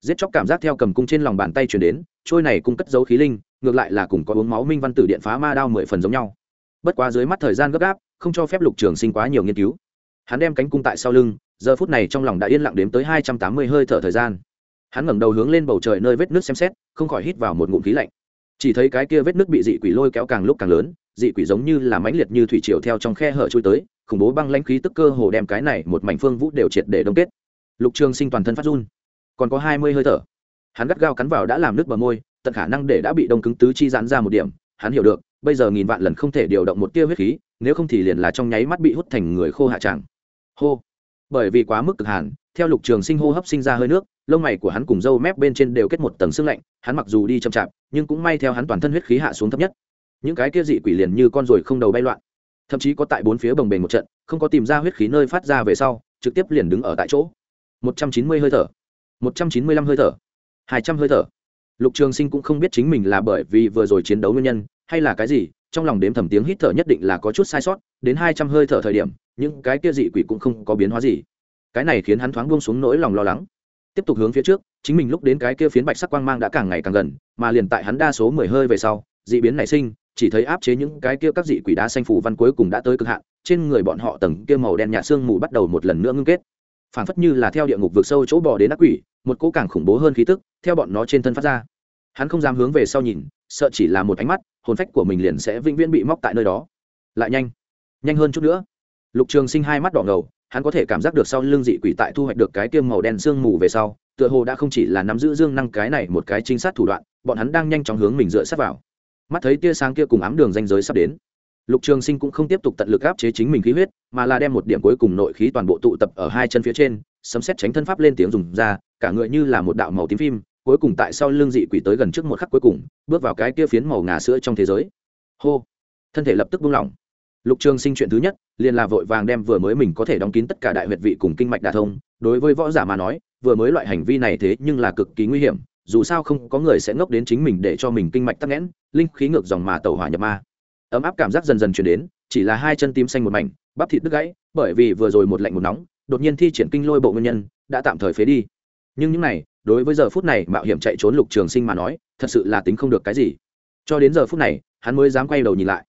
Giết chóc cảm giác theo cầm cung trên lòng bàn tay chuyển đến, trôi này cung cất dấu khí linh, ngược lại là cùng có uống máu minh văn tử điện phá ma đao mười phần giống nhau. Bất quá dưới mắt thời gian gấp gáp, không cho phép lục trường sinh quá nhiều nghiên cứu. Hắn đem cánh cung tại sau lưng, giờ phút này trong lòng đã yên lặng đếm tới hai trăm tám mươi hơi thở thời gian hắn ngẩng đầu hướng lên bầu trời nơi vết nước xem xét, không khỏi hít vào một ngụm khí lạnh. Chỉ thấy cái kia vết nước bị dị quỷ lôi kéo càng lúc càng lớn, dị quỷ giống như là mãnh liệt như thủy triều theo trong khe hở trôi tới, khủng bố băng lãnh khí tức cơ hồ đem cái này một mảnh phương vũ đều triệt để đông kết. Lục trường sinh toàn thân phát run. Còn có hai mươi hơi thở. Hắn gắt gao cắn vào đã làm nước bờ môi, tận khả năng để đã bị đông cứng tứ chi giãn ra một điểm, hắn hiểu được, bây giờ nghìn vạn lần không thể điều động một tia huyết khí, nếu không thì liền là trong nháy mắt bị hút thành người khô hạ tràng. Hô. Bởi vì quá mức cực hàn theo lục trường sinh hô hấp sinh ra hơi nước, lông mày của hắn cùng râu mép bên trên đều kết một tầng sương lạnh, hắn mặc dù đi chậm chạp, nhưng cũng may theo hắn toàn thân huyết khí hạ xuống thấp nhất. Những cái kia dị quỷ liền như con ruồi không đầu bay loạn. Thậm chí có tại bốn phía bồng bềnh một trận, không có tìm ra huyết khí nơi phát ra về sau, trực tiếp liền đứng ở tại chỗ. Một trăm chín mươi hơi thở. Một trăm chín mươi lăm hơi thở. Hai trăm hơi thở. Lục trường sinh cũng không biết chính mình là bởi vì vừa rồi chiến đấu nguyên nhân, hay là cái gì, trong lòng đếm thầm tiếng hít thở nhất định là có chút sai sót, đến hai trăm hơi thở thời điểm, những cái kia dị quỷ cũng không có biến hóa gì cái này khiến hắn thoáng buông xuống nỗi lòng lo lắng. Tiếp tục hướng phía trước, chính mình lúc đến cái kia phiến bạch sắc quang mang đã càng ngày càng gần, mà liền tại hắn đa số mười hơi về sau, dị biến nảy sinh, chỉ thấy áp chế những cái kia các dị quỷ đá xanh phủ văn cuối cùng đã tới cực hạn, trên người bọn họ tầng kia màu đen nhạt xương mù bắt đầu một lần nữa ngưng kết. Phảng phất như là theo địa ngục vượt sâu chỗ bò đến ác quỷ, một cỗ càng khủng bố hơn khí tức, theo bọn nó trên thân phát ra. Hắn không dám hướng về sau nhìn, sợ chỉ là một ánh mắt, hồn phách của mình liền sẽ vĩnh viễn bị móc tại nơi đó. Lại nhanh nhanh hơn chút nữa. Lục trường sinh hai mắt đỏ ngầu hắn có thể cảm giác được sau lưng dị quỷ tại thu hoạch được cái tiêm màu đen sương mù về sau, tựa hồ đã không chỉ là nắm giữ dương năng cái này một cái trinh sát thủ đoạn, bọn hắn đang nhanh chóng hướng mình dựa sát vào. Mắt thấy tia sáng kia cùng ám đường danh giới sắp đến, lục trường sinh cũng không tiếp tục tận lực áp chế chính mình khí huyết, mà là đem một điểm cuối cùng nội khí toàn bộ tụ tập ở hai chân phía trên, sấm xét tránh thân pháp lên tiếng dùng ra, cả người như là một đạo màu tím phim, cuối cùng tại sau lưng dị quỷ tới gần trước một khắc cuối cùng, bước vào cái kia phiến màu ngà sữa trong thế giới. Hô! Thân thể lập tức buông lỏng lục trường sinh chuyện thứ nhất, liền là vội vàng đem vừa mới mình có thể đóng kín tất cả đại huyệt vị cùng kinh mạch đà thông. Đối với võ giả mà nói, vừa mới loại hành vi này thế nhưng là cực kỳ nguy hiểm, dù sao không có người sẽ ngốc đến chính mình để cho mình kinh mạch tắc nghẽn, linh khí ngược dòng mà tẩu hỏa nhập ma. Ấm áp cảm giác dần dần chuyển đến, chỉ là hai chân tím xanh một mảnh, bắp thịt đứt gãy, bởi vì vừa rồi một lạnh một nóng, đột nhiên thi triển kinh lôi bộ nguyên nhân, đã tạm thời phế đi. Nhưng những này, đối với giờ phút này mạo hiểm chạy trốn lục trường sinh mà nói, thật sự là tính không được cái gì. Cho đến giờ phút này, hắn mới dám quay đầu nhìn lại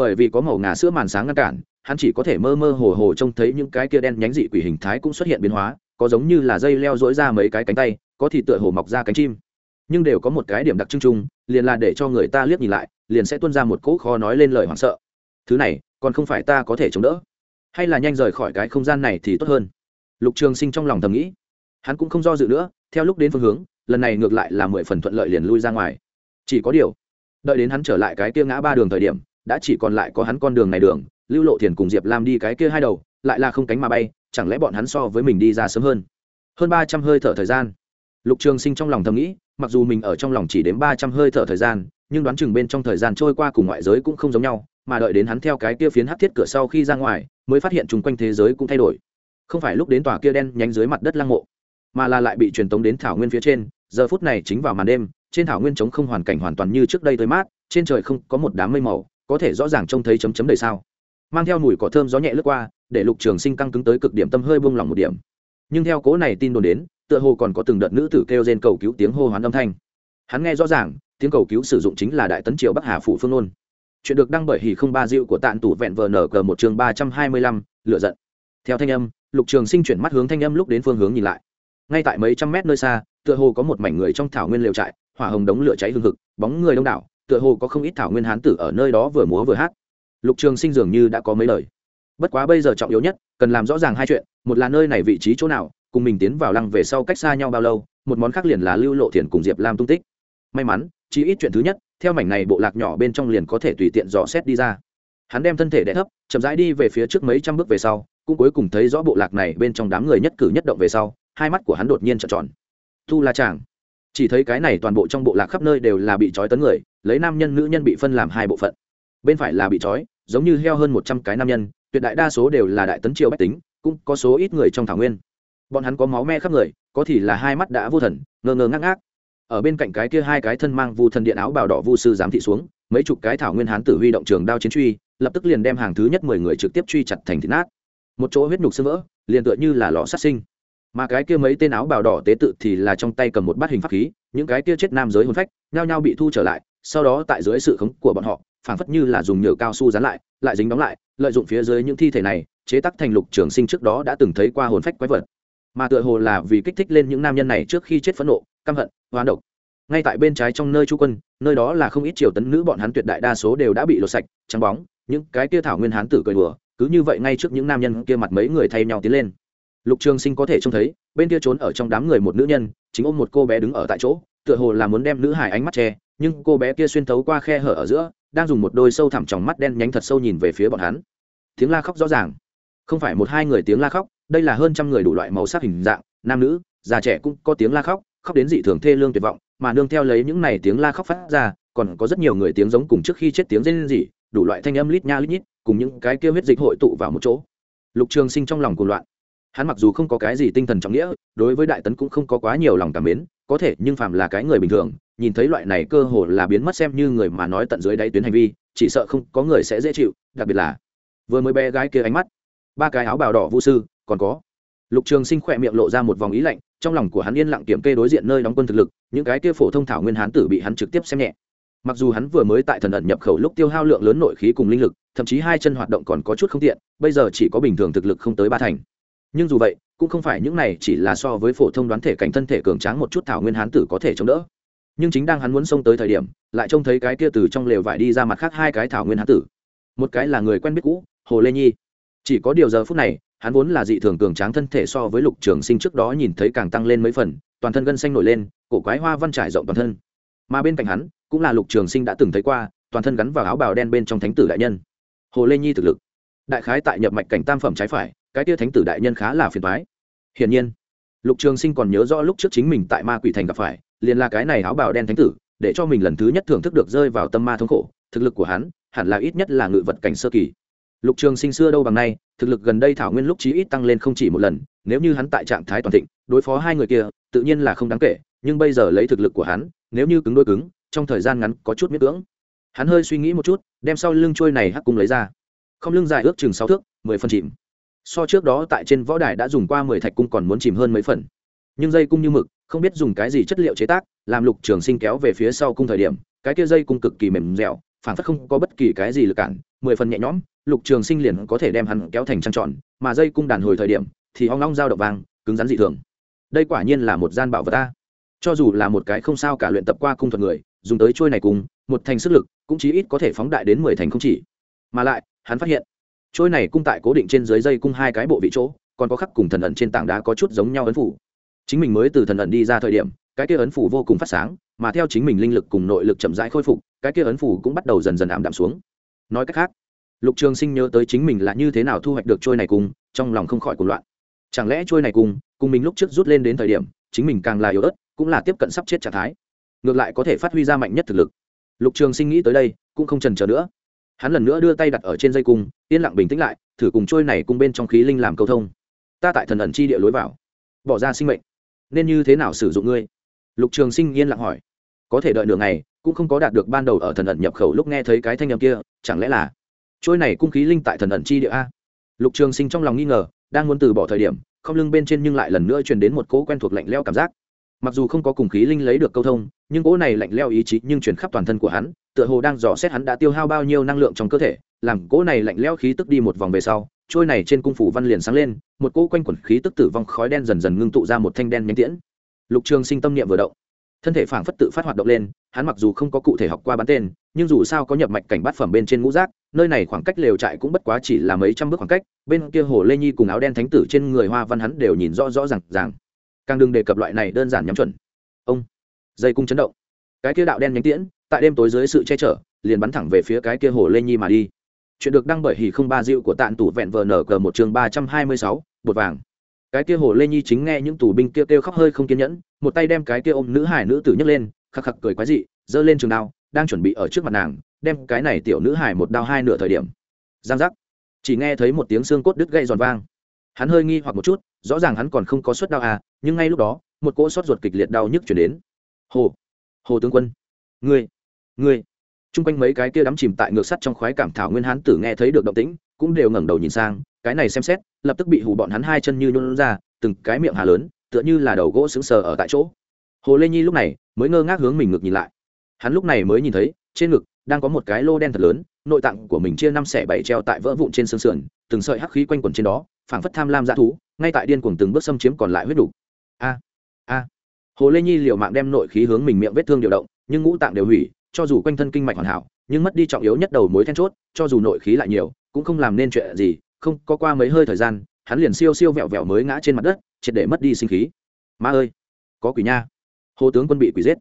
bởi vì có màu ngà sữa màn sáng ngăn cản, hắn chỉ có thể mơ mơ hồ hồ trông thấy những cái kia đen nhánh dị quỷ hình thái cũng xuất hiện biến hóa, có giống như là dây leo dỗi ra mấy cái cánh tay, có thì tựa hồ mọc ra cánh chim. Nhưng đều có một cái điểm đặc trưng chung, liền là để cho người ta liếc nhìn lại, liền sẽ tuôn ra một cỗ kho nói lên lời hoảng sợ. Thứ này, còn không phải ta có thể chống đỡ. Hay là nhanh rời khỏi cái không gian này thì tốt hơn. Lục trường sinh trong lòng thầm nghĩ. Hắn cũng không do dự nữa, theo lúc đến phương hướng, lần này ngược lại là mười phần thuận lợi liền lui ra ngoài. Chỉ có điều, đợi đến hắn trở lại cái kia ngã ba đường thời điểm đã chỉ còn lại có hắn con đường này đường, lưu lộ thiền cùng diệp lam đi cái kia hai đầu, lại là không cánh mà bay, chẳng lẽ bọn hắn so với mình đi ra sớm hơn? Hơn ba trăm hơi thở thời gian. Lục trường sinh trong lòng thầm nghĩ, mặc dù mình ở trong lòng chỉ đến ba trăm hơi thở thời gian, nhưng đoán chừng bên trong thời gian trôi qua cùng ngoại giới cũng không giống nhau, mà đợi đến hắn theo cái kia phiến hát thiết cửa sau khi ra ngoài, mới phát hiện chung quanh thế giới cũng thay đổi. Không phải lúc đến tòa kia đen nhánh dưới mặt đất lăng mộ, mà là lại bị truyền tống đến thảo nguyên phía trên, giờ phút này chính vào màn đêm, trên thảo nguyên trống không hoàn cảnh hoàn toàn như trước đây tới mát, trên trời không có một đám mây màu có thể rõ ràng trông thấy chấm chấm đầy sao. Mang theo mùi cỏ thơm gió nhẹ lướt qua, để lục trường sinh căng cứng tới cực điểm tâm hơi buông lỏng một điểm. Nhưng theo cố này tin đồn đến, tựa hồ còn có từng đợt nữ tử kêu trên cầu cứu tiếng hô hoán âm thanh. Hắn nghe rõ ràng, tiếng cầu cứu sử dụng chính là đại tấn triều bắc hà phủ phương nôn. Chuyện được đăng bởi hỉ không ba diệu của tạn tủ vẹn vờ nở cờ một chương ba trăm hai mươi lăm, lựa giận. Theo thanh âm, lục trường sinh chuyển mắt hướng thanh âm lúc đến phương hướng nhìn lại. Ngay tại mấy trăm mét nơi xa, tựa hồ có một mảnh người trong thảo nguyên liều trại, hỏa hồng đống lửa cháy hương hực, bóng người đông đảo tựa hồ có không ít thảo nguyên hán tử ở nơi đó vừa múa vừa hát. Lục trường sinh dường như đã có mấy lời. Bất quá bây giờ trọng yếu nhất, cần làm rõ ràng hai chuyện, một là nơi này vị trí chỗ nào, cùng mình tiến vào lăng về sau cách xa nhau bao lâu, một món khác liền là lưu lộ thiền cùng diệp lam tung tích. May mắn, chỉ ít chuyện thứ nhất, theo mảnh này bộ lạc nhỏ bên trong liền có thể tùy tiện dò xét đi ra. Hắn đem thân thể đẻ thấp, chậm rãi đi về phía trước mấy trăm bước về sau, cũng cuối cùng thấy rõ bộ lạc này bên trong đám người nhất cử nhất động về sau, hai mắt của hắn đột nhiên trợn tròn. Thu la chàng chỉ thấy cái này toàn bộ trong bộ lạc khắp nơi đều là bị trói tấn người, lấy nam nhân nữ nhân bị phân làm hai bộ phận. Bên phải là bị trói, giống như heo hơn một trăm cái nam nhân, tuyệt đại đa số đều là đại tấn triều bách tính, cũng có số ít người trong thảo nguyên. Bọn hắn có máu me khắp người, có thì là hai mắt đã vô thần, ngơ ngơ ngác ngác. Ở bên cạnh cái kia hai cái thân mang vu thần điện áo bào đỏ vu sư giám thị xuống, mấy chục cái thảo nguyên hán tử huy động trường đao chiến truy, lập tức liền đem hàng thứ nhất mười người trực tiếp truy chặt thành thịt nát. Một chỗ huyết nhục sơ vỡ, liền tựa như là lò sát sinh mà cái kia mấy tên áo bào đỏ tế tự thì là trong tay cầm một bát hình pháp khí, những cái kia chết nam giới hồn phách, nhao nhao bị thu trở lại, sau đó tại dưới sự khống của bọn họ, phảng phất như là dùng nhựa cao su dán lại lại dính đóng lại, lợi dụng phía dưới những thi thể này, chế tác thành lục trường sinh trước đó đã từng thấy qua hồn phách quái vật. Mà tựa hồ là vì kích thích lên những nam nhân này trước khi chết phẫn nộ, căm hận, hoán độc. Ngay tại bên trái trong nơi chú quân, nơi đó là không ít triều tấn nữ bọn hắn tuyệt đại đa số đều đã bị lột sạch, trắng bóng, những cái kia thảo nguyên hán tử cười đùa, cứ như vậy ngay trước những nam nhân kia mặt mấy người thay nhau tiến lên lục trường sinh có thể trông thấy, bên kia trốn ở trong đám người một nữ nhân, chính ôm một cô bé đứng ở tại chỗ, tựa hồ là muốn đem nữ hải ánh mắt che, nhưng cô bé kia xuyên thấu qua khe hở ở giữa, đang dùng một đôi sâu thẳm trong mắt đen nhánh thật sâu nhìn về phía bọn hắn. Tiếng la khóc rõ ràng. Không phải một hai người tiếng la khóc, đây là hơn trăm người đủ loại màu sắc hình dạng, nam nữ, già trẻ cũng có tiếng la khóc khóc đến dị thường thê lương tuyệt vọng, mà nương theo lấy những này tiếng la khóc phát ra, còn có rất nhiều người tiếng giống cùng trước khi chết tiếng rên rỉ, đủ loại thanh âm lít nha lít nhít, cùng những cái kia huyết dịch hội tụ vào một chỗ. Lục trường sinh trong lòng cuồng loạn hắn mặc dù không có cái gì tinh thần trọng nghĩa, đối với đại tấn cũng không có quá nhiều lòng cảm mến, có thể, nhưng phàm là cái người bình thường, nhìn thấy loại này cơ hồ là biến mất xem như người mà nói tận dưới đáy tuyến hành vi, chỉ sợ không có người sẽ dễ chịu, đặc biệt là vừa mới bé gái kia ánh mắt. Ba cái áo bào đỏ vũ sư, còn có. Lục trường sinh khỏe miệng lộ ra một vòng ý lạnh, trong lòng của hắn yên lặng kiểm kê đối diện nơi đóng quân thực lực, những cái kia phổ thông thảo nguyên hán tử bị hắn trực tiếp xem nhẹ. Mặc dù hắn vừa mới tại thần ẩn nhập khẩu lúc tiêu hao lượng lớn nội khí cùng linh lực, thậm chí hai chân hoạt động còn có chút không tiện, bây giờ chỉ có bình thường thực lực không tới ba thành nhưng dù vậy, cũng không phải những này chỉ là so với phổ thông đoán thể cảnh thân thể cường tráng một chút thảo nguyên hán tử có thể chống đỡ. Nhưng chính đang hắn muốn xông tới thời điểm, lại trông thấy cái kia từ trong lều vải đi ra mặt khác hai cái thảo nguyên hán tử. Một cái là người quen biết cũ, hồ lê nhi. Chỉ có điều giờ phút này, hắn vốn là dị thường cường tráng thân thể so với lục trường sinh trước đó nhìn thấy càng tăng lên mấy phần, toàn thân gân xanh nổi lên, cổ quái hoa văn trải rộng toàn thân. Mà bên cạnh hắn, cũng là lục trường sinh đã từng thấy qua, toàn thân gắn vào áo bào đen bên trong thánh tử đại nhân. Hồ lê nhi thực lực. Đại khái tại nhập mạch cảnh tam phẩm trái phải cái tia thánh tử đại nhân khá là phiền thoái hiển nhiên, lục trường sinh còn nhớ rõ lúc trước chính mình tại ma quỷ thành gặp phải, liền là cái này áo bào đen thánh tử, để cho mình lần thứ nhất thưởng thức được rơi vào tâm ma thống khổ, thực lực của hắn hẳn là ít nhất là ngự vật cảnh sơ kỳ. Lục trường sinh xưa đâu bằng nay, thực lực gần đây thảo nguyên lúc chí ít tăng lên không chỉ một lần, nếu như hắn tại trạng thái toàn thịnh, đối phó hai người kia, tự nhiên là không đáng kể, nhưng bây giờ lấy thực lực của hắn, nếu như cứng đôi cứng, trong thời gian ngắn có chút miễn cưỡng. Hắn hơi suy nghĩ một chút, đem sau lưng trôi này hắc cung lấy ra. Không lưng dài ước chừng sáu thước, mười phân chìm so trước đó tại trên võ đài đã dùng qua mười thạch cung còn muốn chìm hơn mấy phần. Nhưng dây cung như mực, không biết dùng cái gì chất liệu chế tác, làm lục trường sinh kéo về phía sau cung thời điểm, cái kia dây cung cực kỳ mềm dẻo, phản phất không có bất kỳ cái gì lực cản, mười phần nhẹ nhõm, lục trường sinh liền có thể đem hắn kéo thành trăng tròn, mà dây cung đàn hồi thời điểm, thì hoang long dao động vàng cứng rắn dị thường. Đây quả nhiên là một gian bảo vật ta. Cho dù là một cái không sao cả luyện tập qua cung thuật người, dùng tới trôi này cùng, một thành sức lực, cũng chí ít có thể phóng đại đến mười thành không chỉ. Mà lại, hắn phát hiện trôi này cung tại cố định trên dưới dây cung hai cái bộ vị chỗ, còn có khắc cùng thần ẩn trên tảng đá có chút giống nhau ấn phủ. Chính mình mới từ thần ẩn đi ra thời điểm, cái kia ấn phủ vô cùng phát sáng, mà theo chính mình linh lực cùng nội lực chậm rãi khôi phục, cái kia ấn phủ cũng bắt đầu dần dần ảm đạm xuống. Nói cách khác, lục trường sinh nhớ tới chính mình là như thế nào thu hoạch được trôi này cung, trong lòng không khỏi cuộc loạn. Chẳng lẽ trôi này cung, cùng mình lúc trước rút lên đến thời điểm, chính mình càng là yếu ớt, cũng là tiếp cận sắp chết trạng thái. Ngược lại có thể phát huy ra mạnh nhất thực lực. Lục trường sinh nghĩ tới đây, cũng không trần trờ nữa hắn lần nữa đưa tay đặt ở trên dây cung, yên lặng bình tĩnh lại, thử cùng trôi này cung bên trong khí linh làm câu thông. Ta tại thần ẩn chi địa lối vào. Bỏ ra sinh mệnh. Nên như thế nào sử dụng ngươi? Lục trường sinh yên lặng hỏi. Có thể đợi nửa ngày, cũng không có đạt được ban đầu ở thần ẩn nhập khẩu lúc nghe thấy cái thanh â m kia, chẳng lẽ là trôi này cung khí linh tại thần ẩn chi địa a? Lục trường sinh trong lòng nghi ngờ, đang muốn từ bỏ thời điểm, không lưng bên trên nhưng lại lần nữa truyền đến một cỗ quen thuộc lạnh leo cảm giác. Mặc dù không có cùng khí linh lấy được câu thông, nhưng cỗ này lạnh leo ý chí nhưng truyền khắp toàn thân của hắn tựa hồ đang dò xét hắn đã tiêu hao bao nhiêu năng lượng trong cơ thể, làm cỗ này lạnh leo khí tức đi một vòng về sau, trôi này trên cung phủ văn liền sáng lên, một cỗ quanh quẩn khí tức tử vong khói đen dần dần ngưng tụ ra một thanh đen nhánh tiễn. Lục trường sinh tâm niệm vừa động, thân thể phảng phất tự phát hoạt động lên, hắn mặc dù không có cụ thể học qua bắn tên, nhưng dù sao có nhập mạch cảnh bát phẩm bên trên ngũ giác, nơi này khoảng cách lều trại cũng bất quá chỉ là mấy trăm bước khoảng cách, bên kia hồ lê nhi cùng áo đen thánh tử trên người hoa văn hắn đều nhìn rõ rõ r à n g ràng. Càng đừng đề cập loại này đơn giản nhắm chuẩn. Ông, dây cung chấn động. Cái kia đạo đen nhánh tiễn tại đêm tối dưới sự che chở, liền bắn thẳng về phía cái kia hồ lê nhi mà đi. Chuyện được đăng bởi hỉ không ba dịu của tạn tủ vẹn vờ nở cờ một chương ba trăm hai mươi sáu, bột vàng. Cái kia hồ lê nhi chính nghe những tù binh kia kêu khóc hơi không kiên nhẫn, một tay đem cái kia ôm nữ hải nữ tử nhấc lên, khắc khắc cười quái dị, giơ lên trường đao, đang chuẩn bị ở trước mặt nàng, đem cái này tiểu nữ hải một đao hai nửa thời điểm. Giang giác. Chỉ nghe thấy một tiếng xương cốt đứt gãy giòn vang. Hắn hơi nghi hoặc một chút, rõ ràng hắn còn không có suất đau à nhưng ngay lúc đó, một cỗ sốt ruột kịch liệt đau nhức chuyển đến. Hồ. Hồ tướng quân. Ngươi ngươi. Chung quanh mấy cái kia đắm chìm tại ngược sắt trong khoái cảm thảo nguyên hán tử nghe thấy được động tĩnh, cũng đều ngẩng đầu nhìn sang, cái này xem xét, lập tức bị hù bọn hắn hai chân như nhún ra, từng cái miệng hà lớn, tựa như là đầu gỗ sững sờ ở tại chỗ. Hồ lê nhi lúc này mới ngơ ngác hướng mình ngược nhìn lại. Hắn lúc này mới nhìn thấy, trên ngực đang có một cái lô đen thật lớn, nội tạng của mình chia năm xẻ bảy treo tại vỡ vụn trên xương sườn, từng sợi hắc khí quanh quẩn trên đó, phảng phất tham lam dã thú, ngay tại điên cuồng từng bước xâm chiếm còn lại huyết đủ. A a. Hồ lê nhi liều mạng đem nội khí hướng mình miệng vết thương điều động, nhưng ngũ tạng đều hủy cho dù quanh thân kinh mạch hoàn hảo, nhưng mất đi trọng yếu nhất đầu mối then chốt, cho dù nội khí lại nhiều, cũng không làm nên chuyện gì, không có qua mấy hơi thời gian, hắn liền siêu siêu vẹo vẹo mới ngã trên mặt đất, triệt để mất đi sinh khí. Ma ơi, có quỷ nha. Hồ tướng quân bị quỷ giết.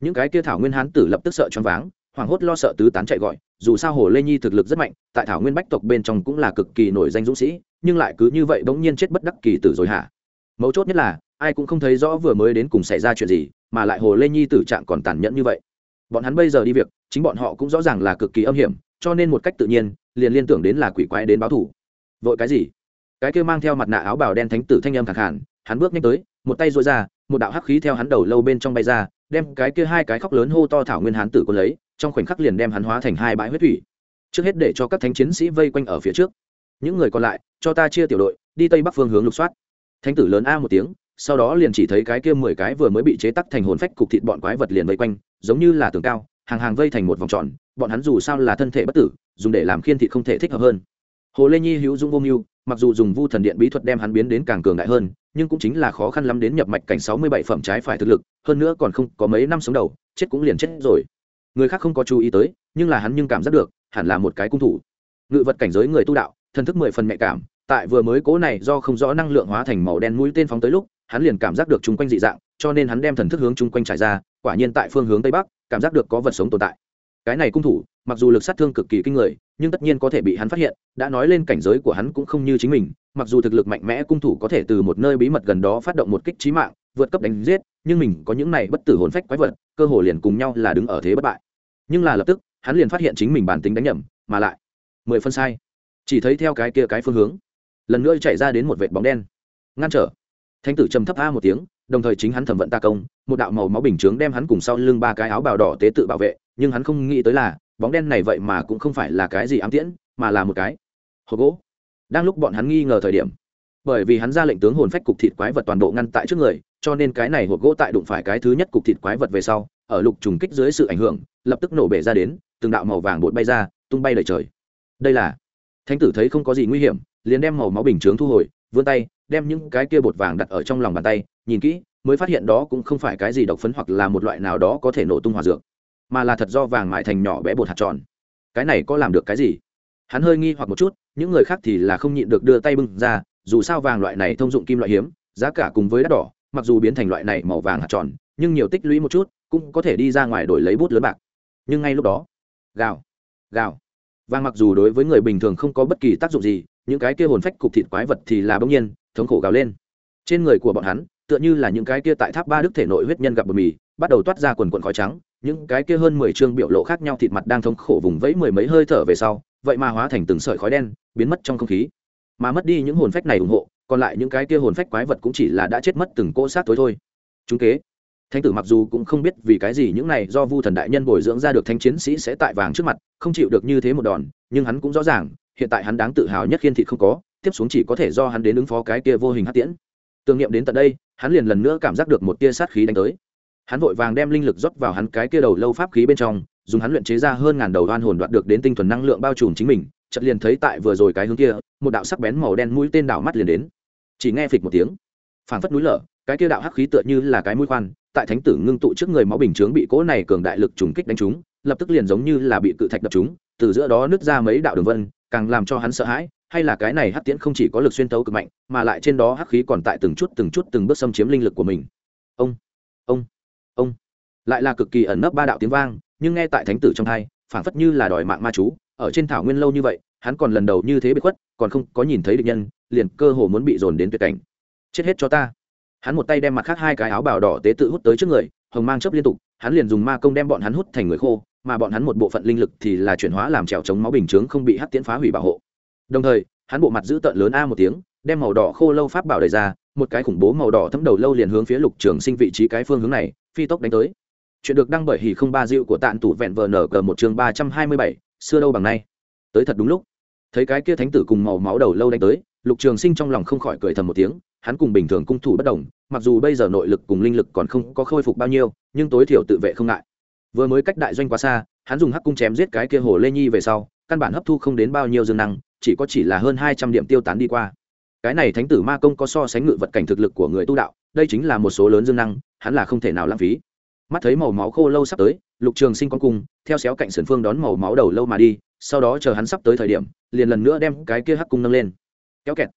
Những cái kia thảo nguyên hán tử lập tức sợ choáng váng, hoảng hốt lo sợ tứ tán chạy gọi, dù sao hồ lê nhi thực lực rất mạnh, tại thảo nguyên bách tộc bên trong cũng là cực kỳ nổi danh dũng sĩ, nhưng lại cứ như vậy bỗng nhiên chết bất đắc kỳ tử rồi hả? Mấu chốt nhất là, ai cũng không thấy rõ vừa mới đến cùng xảy ra chuyện gì, mà lại hồ lê nhi tử trạng còn tàn nhẫn như vậy bọn hắn bây giờ đi việc, chính bọn họ cũng rõ ràng là cực kỳ âm hiểm, cho nên một cách tự nhiên, liền liên tưởng đến là quỷ quái đến báo thủ vội cái gì? Cái kia mang theo mặt nạ áo bào đen thánh tử thanh âm khẳng hẳn hắn bước nhanh tới, một tay dội ra, một đạo hắc khí theo hắn đầu lâu bên trong bay ra, đem cái kia hai cái khóc lớn hô to thảo nguyên hán tử quân lấy, trong khoảnh khắc liền đem hắn hóa thành hai bãi huyết thủy. Trước hết để cho các thánh chiến sĩ vây quanh ở phía trước. Những người còn lại, cho ta chia tiểu đội, đi tây bắc phương hướng lục soát. Thánh tử lớn a một tiếng, sau đó liền chỉ thấy cái kia mười cái vừa mới bị chế tắc thành hồn phách cục thịt bọn quái vật liền vây quanh giống như là tường cao, hàng hàng vây thành một vòng tròn, bọn hắn dù sao là thân thể bất tử, dùng để làm khiên thị không thể thích hợp hơn. Hồ lê nhi, hữu dung vô mưu, mặc dù dùng vu thần điện bí thuật đem hắn biến đến càng cường đại hơn, nhưng cũng chính là khó khăn lắm đến nhập mạch cảnh sáu mươi bảy phẩm trái phải thực lực, hơn nữa còn không có mấy năm sống đầu, chết cũng liền chết rồi. Người khác không có chú ý tới, nhưng là hắn nhưng cảm giác được, hẳn là một cái cung thủ. Ngự vật cảnh giới người tu đạo thần thức mười phần mẹ cảm, tại vừa mới cố này do không rõ năng lượng hóa thành màu đen mũi tên phóng tới lúc, hắn liền cảm giác được chung quanh dị dạng, cho nên hắn đem thần thức hướng chung quanh trải ra quả nhiên tại phương hướng tây bắc, cảm giác được có vật sống tồn tại. Cái này cung thủ, mặc dù lực sát thương cực kỳ kinh người, nhưng tất nhiên có thể bị hắn phát hiện, đã nói lên cảnh giới của hắn cũng không như chính mình, mặc dù thực lực mạnh mẽ cung thủ có thể từ một nơi bí mật gần đó phát động một kích trí mạng, vượt cấp đánh giết, nhưng mình có những này bất tử hồn phách quái vật, cơ hồ liền cùng nhau là đứng ở thế bất bại. Nhưng là lập tức, hắn liền phát hiện chính mình bản tính đánh nhầm, mà lại mười phân sai. Chỉ thấy theo cái kia cái phương hướng, lần nữa chạy ra đến một vệt bóng đen. Ngăn trở. Thánh tử trầm thấp a một tiếng đồng thời chính hắn thẩm vận ta công, một đạo màu máu bình chướng đem hắn cùng sau lưng ba cái áo bào đỏ tế tự bảo vệ, nhưng hắn không nghĩ tới là, bóng đen này vậy mà cũng không phải là cái gì ám tiễn, mà là một cái hộp gỗ. Đang lúc bọn hắn nghi ngờ thời điểm, bởi vì hắn ra lệnh tướng hồn phách cục thịt quái vật toàn bộ ngăn tại trước người, cho nên cái này hộp gỗ tại đụng phải cái thứ nhất cục thịt quái vật về sau, ở lục trùng kích dưới sự ảnh hưởng, lập tức nổ bể ra đến, từng đạo màu vàng bột bay ra, tung bay đầy trời. Đây là, thánh tử thấy không có gì nguy hiểm, liền đem màu máu bình chướng thu hồi, vươn tay, đem những cái kia bột vàng đặt ở trong lòng bàn tay nhìn kỹ, mới phát hiện đó cũng không phải cái gì độc phấn hoặc là một loại nào đó có thể nổ tung hòa dược, mà là thật do vàng mại thành nhỏ bé bột hạt tròn. Cái này có làm được cái gì? Hắn hơi nghi hoặc một chút, những người khác thì là không nhịn được đưa tay bưng ra, dù sao vàng loại này thông dụng kim loại hiếm, giá cả cùng với đắt đỏ, mặc dù biến thành loại này màu vàng hạt tròn, nhưng nhiều tích lũy một chút, cũng có thể đi ra ngoài đổi lấy bút lớn bạc. Nhưng ngay lúc đó, gào gào. Vàng mặc dù đối với người bình thường không có bất kỳ tác dụng gì, những cái kia hồn phách cục thịt quái vật thì là bỗng nhiên, thống khổ gào lên. Trên người của bọn hắn tựa như là những cái kia tại tháp ba đức thể nội huyết nhân gặp bờ mì, bắt đầu toát ra quần quần khói trắng, những cái kia hơn mười chương biểu lộ khác nhau thịt mặt đang thống khổ vùng vẫy mười mấy hơi thở về sau, vậy mà hóa thành từng sợi khói đen, biến mất trong không khí. Mà mất đi những hồn phách này ủng hộ, còn lại những cái kia hồn phách quái vật cũng chỉ là đã chết mất từng cỗ xác tối thôi. Chúng kế, thánh tử mặc dù cũng không biết vì cái gì những này do vu thần đại nhân bồi dưỡng ra được thanh chiến sĩ sẽ tại vàng trước mặt, không chịu được như thế một đòn, nhưng hắn cũng rõ ràng, hiện tại hắn đáng tự hào nhất khiên thị không có, tiếp xuống chỉ có thể do hắn đến ứng phó cái kia vô hình hát tiễn tưởng niệm đến tận đây, hắn liền lần nữa cảm giác được một tia sát khí đánh tới. Hắn vội vàng đem linh lực rót vào hắn cái kia đầu lâu pháp khí bên trong, dùng hắn luyện chế ra hơn ngàn đầu đoan hồn đoạt được đến tinh thuần năng lượng bao trùm chính mình, chợt liền thấy tại vừa rồi cái hướng kia, một đạo sắc bén màu đen mũi tên đảo mắt liền đến. Chỉ nghe phịch một tiếng, phảng phất núi lở, cái kia đạo hắc khí tựa như là cái mũi khoan, tại thánh tử ngưng tụ trước người máu bình chướng bị cỗ này cường đại lực trùng kích đánh trúng, lập tức liền giống như là bị cự thạch đập trúng, từ giữa đó nứt ra mấy đạo đường vân, càng làm cho hắn sợ hãi hay là cái này hắc tiễn không chỉ có lực xuyên tấu cực mạnh, mà lại trên đó hắc khí còn tại từng chút từng chút từng bước xâm chiếm linh lực của mình. Ông ông ông. Lại là cực kỳ ẩn nấp ba đạo tiếng vang, nhưng nghe tại thánh tử trong hai, phảng phất như là đòi mạng ma chú, ở trên thảo nguyên lâu như vậy, hắn còn lần đầu như thế bị khuất, còn không có nhìn thấy địch nhân, liền cơ hồ muốn bị dồn đến tuyệt cảnh. Chết hết cho ta. Hắn một tay đem mặt khác hai cái áo bào đỏ tế tự hút tới trước người, hồng mang chấp liên tục, hắn liền dùng ma công đem bọn hắn hút thành người khô, mà bọn hắn một bộ phận linh lực thì là chuyển hóa làm trèo chống máu bình chướng không bị hắc tiễn phá hủy bảo hộ đồng thời, hắn bộ mặt giữ tợn lớn a một tiếng, đem màu đỏ khô lâu pháp bảo đầy ra, một cái khủng bố màu đỏ thấm đầu lâu liền hướng phía lục trường sinh vị trí cái phương hướng này, phi tốc đánh tới. Chuyện được đăng bởi hỉ không ba dịu của tạn tủ vẹn vờ nở cờ một chương ba trăm hai mươi bảy, xưa đâu bằng nay. Tới thật đúng lúc. Thấy cái kia thánh tử cùng màu máu đầu lâu đánh tới, lục trường sinh trong lòng không khỏi cười thầm một tiếng, hắn cùng bình thường cung thủ bất đồng, mặc dù bây giờ nội lực cùng linh lực còn không có khôi phục bao nhiêu, nhưng tối thiểu tự vệ không ngại. Vừa mới cách đại doanh quá xa, hắn dùng hắc cung chém giết cái kia hồ lê nhi về sau, căn bản hấp thu không đến bao nhiêu dương năng chỉ có chỉ là hơn hai trăm điểm tiêu tán đi qua. Cái này thánh tử ma công có so sánh ngự vật cảnh thực lực của người tu đạo, đây chính là một số lớn dương năng, hắn là không thể nào lãng phí. Mắt thấy màu máu khô lâu sắp tới, lục trường sinh con cung theo xéo cạnh sườn phương đón màu máu đầu lâu mà đi, sau đó chờ hắn sắp tới thời điểm, liền lần nữa đem cái kia hắc cung nâng lên. Kéo kẹt.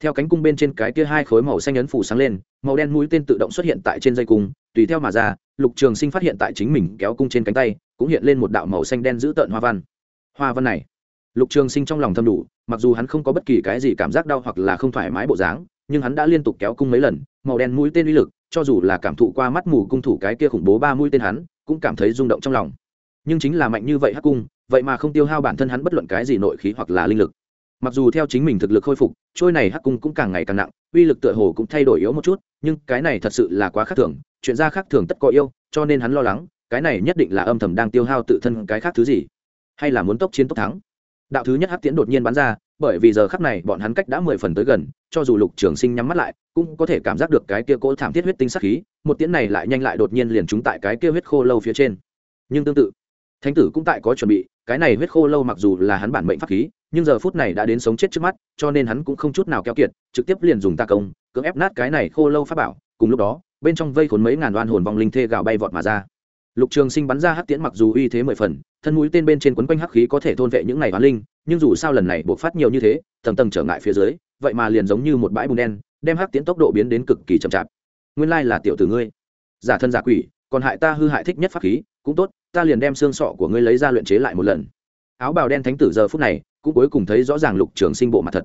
Theo cánh cung bên trên cái kia hai khối màu xanh ấn phủ sáng lên, màu đen mũi tên tự động xuất hiện tại trên dây cung, tùy theo mà ra, lục trường sinh phát hiện tại chính mình kéo cung trên cánh tay, cũng hiện lên một đạo màu xanh đen giữ tợn hoa văn. Hoa văn này lục trường sinh trong lòng thâm đủ, mặc dù hắn không có bất kỳ cái gì cảm giác đau hoặc là không thoải mái bộ dáng, nhưng hắn đã liên tục kéo cung mấy lần, màu đen mũi tên uy lực, cho dù là cảm thụ qua mắt mù cung thủ cái kia khủng bố ba mũi tên hắn, cũng cảm thấy rung động trong lòng. Nhưng chính là mạnh như vậy hắc cung, vậy mà không tiêu hao bản thân hắn bất luận cái gì nội khí hoặc là linh lực. Mặc dù theo chính mình thực lực khôi phục, trôi này hắc cung cũng càng ngày càng nặng, uy lực tựa hồ cũng thay đổi yếu một chút, nhưng cái này thật sự là quá khác thường, chuyện ra khác thường tất có yêu, cho nên hắn lo lắng, cái này nhất định là âm thầm đang tiêu hao tự thân cái khác thứ gì, hay là muốn tốc chiến tốc thắng đạo thứ nhất hắc tiễn đột nhiên bắn ra, bởi vì giờ khắc này bọn hắn cách đã mười phần tới gần, cho dù lục trường sinh nhắm mắt lại, cũng có thể cảm giác được cái kia cỗ thảm thiết huyết tinh sắc khí, một tiễn này lại nhanh lại đột nhiên liền trúng tại cái kia huyết khô lâu phía trên. Nhưng tương tự, thánh tử cũng tại có chuẩn bị, cái này huyết khô lâu mặc dù là hắn bản mệnh pháp khí, nhưng giờ phút này đã đến sống chết trước mắt, cho nên hắn cũng không chút nào keo kiệt, trực tiếp liền dùng ta công, cưỡng ép nát cái này khô lâu pháp bảo, cùng lúc đó, bên trong vây khốn mấy ngàn đoan hồn vong linh thê gào bay vọt mà ra lục trường sinh bắn ra hắc tiễn mặc dù uy thế mười phần, thân mũi tên bên trên quấn quanh hắc khí có thể thôn vệ những này hoán linh, nhưng dù sao lần này buộc phát nhiều như thế, tầng tầng trở ngại phía dưới, vậy mà liền giống như một bãi bùn đen, đem hắc tiễn tốc độ biến đến cực kỳ chậm chạp. Nguyên lai là tiểu tử ngươi. Giả thân giả quỷ, còn hại ta hư hại thích nhất pháp khí, cũng tốt, ta liền đem xương sọ của ngươi lấy ra luyện chế lại một lần. Áo bào đen thánh tử giờ phút này, cũng cuối cùng thấy rõ ràng lục trường sinh bộ mặt thật.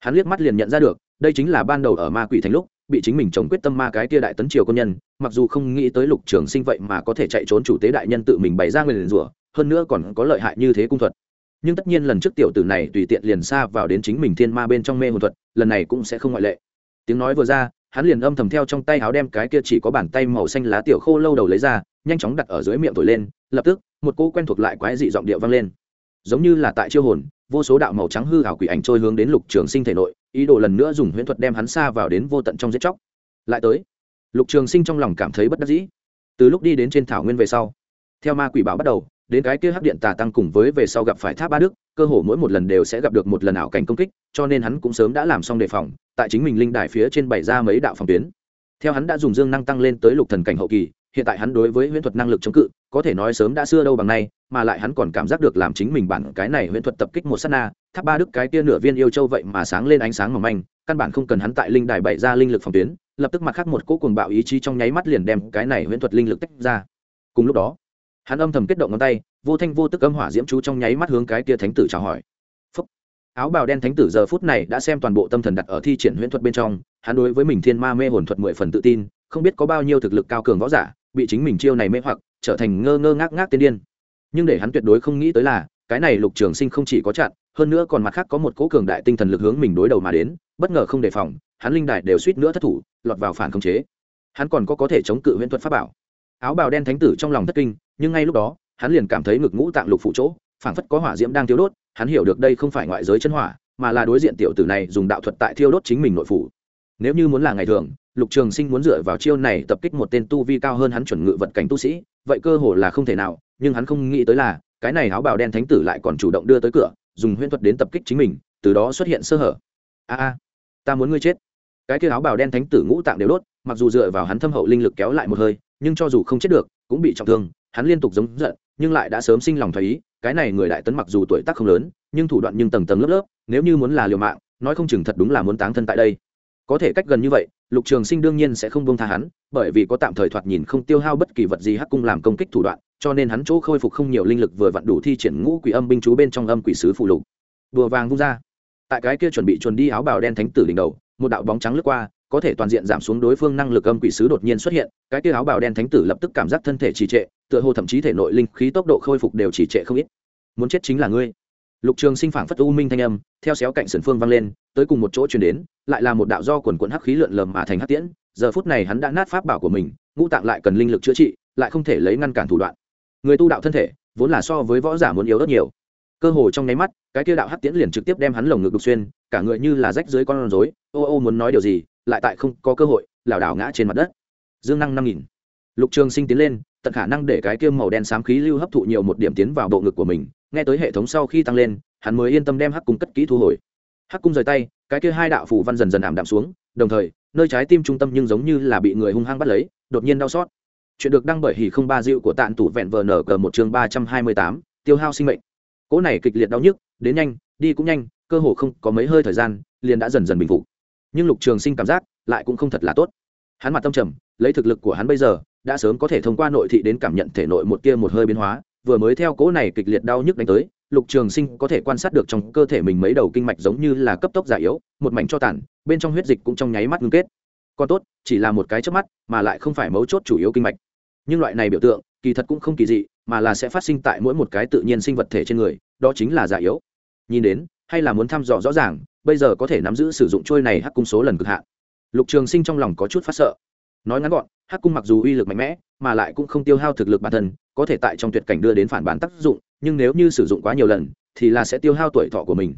Hắn liếc mắt liền nhận ra được, đây chính là ban đầu ở ma quỷ thành lúc bị chính mình chống quyết tâm ma cái tia đại tấn triều công nhân, mặc dù không nghĩ tới lục trường sinh vậy mà có thể chạy trốn chủ tế đại nhân tự mình bày ra nguyền rủa, hơn nữa còn có lợi hại như thế cung thuật. Nhưng tất nhiên lần trước tiểu tử này tùy tiện liền xa vào đến chính mình thiên ma bên trong mê hồn thuật, lần này cũng sẽ không ngoại lệ. Tiếng nói vừa ra, hắn liền âm thầm theo trong tay áo đem cái kia chỉ có bàn tay màu xanh lá tiểu khô lâu đầu lấy ra, nhanh chóng đặt ở dưới miệng thổi lên, lập tức, một cô quen thuộc lại quái dị giọng điệu vang lên. Giống như là tại chiêu hồn vô số đạo màu trắng hư ảo quỷ ảnh trôi hướng đến lục trường sinh thể nội, ý đồ lần nữa dùng huyễn thuật đem hắn xa vào đến vô tận trong giết chóc. Lại tới, lục trường sinh trong lòng cảm thấy bất đắc dĩ. Từ lúc đi đến trên thảo nguyên về sau, theo ma quỷ bảo bắt đầu, đến cái kia hắc điện tà tăng cùng với về sau gặp phải tháp ba đức, cơ hồ mỗi một lần đều sẽ gặp được một lần ảo cảnh công kích, cho nên hắn cũng sớm đã làm xong đề phòng, tại chính mình linh đài phía trên bảy ra mấy đạo phòng tuyến. Theo hắn đã dùng dương năng tăng lên tới lục thần cảnh hậu kỳ, hiện tại hắn đối với huyễn thuật năng lực chống cự, có thể nói sớm đã xưa đâu bằng nay mà lại hắn còn cảm giác được làm chính mình bản cái này huyễn thuật tập kích một sát na, tháp ba đức cái kia nửa viên yêu châu vậy mà sáng lên ánh sáng mỏng manh, căn bản không cần hắn tại linh đài bày ra linh lực phòng tuyến, lập tức mặt khác một cỗ cuồng bạo ý chí trong nháy mắt liền đem cái này huyễn thuật linh lực tách ra. Cùng lúc đó, hắn âm thầm kết động ngón tay, vô thanh vô tức âm hỏa diễm chú trong nháy mắt hướng cái kia thánh tử chào hỏi. Phúc. áo bào đen thánh tử giờ phút này đã xem toàn bộ tâm thần đặt ở thi triển huyễn thuật bên trong, hắn đối với mình thiên ma mê hồn thuật mười phần tự tin, không biết có bao nhiêu thực lực cao cường võ giả, bị chính mình chiêu này mê hoặc, trở thành ngơ ngơ ngác ngác tiên điên nhưng để hắn tuyệt đối không nghĩ tới là, cái này lục trường sinh không chỉ có chặn, hơn nữa còn mặt khác có một cố cường đại tinh thần lực hướng mình đối đầu mà đến, bất ngờ không đề phòng, hắn linh đại đều suýt nữa thất thủ, lọt vào phản khống chế. Hắn còn có có thể chống cự huyễn thuật pháp bảo. Áo bào đen thánh tử trong lòng thất kinh, nhưng ngay lúc đó, hắn liền cảm thấy ngực ngũ tạng lục phụ chỗ, phảng phất có hỏa diễm đang thiêu đốt, hắn hiểu được đây không phải ngoại giới chân hỏa, mà là đối diện tiểu tử này dùng đạo thuật tại thiêu đốt chính mình nội phủ nếu như muốn là ngày thường, lục trường sinh muốn dựa vào chiêu này tập kích một tên tu vi cao hơn hắn chuẩn ngự vật cảnh tu sĩ, vậy cơ hồ là không thể nào, nhưng hắn không nghĩ tới là, cái này áo bào đen thánh tử lại còn chủ động đưa tới cửa, dùng huyễn thuật đến tập kích chính mình, từ đó xuất hiện sơ hở. A a, ta muốn ngươi chết. Cái kia áo bào đen thánh tử ngũ tạng đều đốt, mặc dù dựa vào hắn thâm hậu linh lực kéo lại một hơi, nhưng cho dù không chết được, cũng bị trọng thương, hắn liên tục giống giận, nhưng lại đã sớm sinh lòng thấy ý, cái này người đại tấn mặc dù tuổi tác không lớn, nhưng thủ đoạn nhưng tầng tầng lớp lớp, nếu như muốn là liều mạng, nói không chừng thật đúng là muốn táng thân tại đây có thể cách gần như vậy, lục trường sinh đương nhiên sẽ không bông tha hắn, bởi vì có tạm thời thoạt nhìn không tiêu hao bất kỳ vật gì hắc cung làm công kích thủ đoạn, cho nên hắn chỗ khôi phục không nhiều linh lực vừa vặn đủ thi triển ngũ quỷ âm binh chú bên trong âm quỷ sứ phụ lục. Vừa vàng vung ra. Tại cái kia chuẩn bị chuẩn đi áo bào đen thánh tử đỉnh đầu, một đạo bóng trắng lướt qua, có thể toàn diện giảm xuống đối phương năng lực âm quỷ sứ đột nhiên xuất hiện, cái kia áo bào đen thánh tử lập tức cảm giác thân thể trì trệ, tựa hồ thậm chí thể nội linh khí tốc độ khôi phục đều trì trệ không ít. Muốn chết chính là ngươi lục trường sinh phảng phất u minh thanh âm, theo xéo cạnh sườn phương vang lên, tới cùng một chỗ chuyển đến, lại là một đạo do quần quận hắc khí lượn lờm mà thành hắc tiễn. Giờ phút này hắn đã nát pháp bảo của mình, ngũ tạng lại cần linh lực chữa trị, lại không thể lấy ngăn cản thủ đoạn. Người tu đạo thân thể, vốn là so với võ giả muốn yếu rất nhiều. Cơ hồ trong nháy mắt, cái kia đạo hắc tiễn liền trực tiếp đem hắn lồng ngực đục xuyên, cả người như là rách dưới con rối. Ô ô muốn nói điều gì, lại tại không có cơ hội, lảo đảo ngã trên mặt đất. Dương năng năm nghìn. Lục trường sinh tiến lên, tận khả năng để cái kia màu đen xám khí lưu hấp thụ nhiều một điểm tiến vào bộ ngực của mình nghe tới hệ thống sau khi tăng lên, hắn mới yên tâm đem hắc cung cất kỹ thu hồi. Hắc cung rời tay, cái kia hai đạo phủ văn dần dần ảm đạm xuống, đồng thời, nơi trái tim trung tâm nhưng giống như là bị người hung hăng bắt lấy, đột nhiên đau xót. Chuyện được đăng bởi hỉ không ba dịu của tạn tủ vẹn vờ nở cờ một chương ba trăm hai mươi tám, tiêu hao sinh mệnh. Cỗ này kịch liệt đau nhức, đến nhanh, đi cũng nhanh, cơ hồ không có mấy hơi thời gian, liền đã dần dần bình phục. Nhưng lục trường sinh cảm giác, lại cũng không thật là tốt. Hắn mặt tâm trầm, lấy thực lực của hắn bây giờ, đã sớm có thể thông qua nội thị đến cảm nhận thể nội một tia một hơi biến hóa vừa mới theo cỗ này kịch liệt đau nhức đánh tới, lục trường sinh có thể quan sát được trong cơ thể mình mấy đầu kinh mạch giống như là cấp tốc giả yếu, một mảnh cho tàn, bên trong huyết dịch cũng trong nháy mắt ngưng kết. Còn tốt, chỉ là một cái trước mắt, mà lại không phải mấu chốt chủ yếu kinh mạch. Nhưng loại này biểu tượng, kỳ thật cũng không kỳ dị, mà là sẽ phát sinh tại mỗi một cái tự nhiên sinh vật thể trên người, đó chính là giả yếu. Nhìn đến, hay là muốn thăm dò rõ ràng, bây giờ có thể nắm giữ sử dụng trôi này hắc cung số lần cực hạn. Lục trường sinh trong lòng có chút phát sợ. Nói ngắn gọn hắc cung mặc dù uy lực mạnh mẽ, mà lại cũng không tiêu hao thực lực bản thân, có thể tại trong tuyệt cảnh đưa đến phản bản tác dụng, nhưng nếu như sử dụng quá nhiều lần, thì là sẽ tiêu hao tuổi thọ của mình.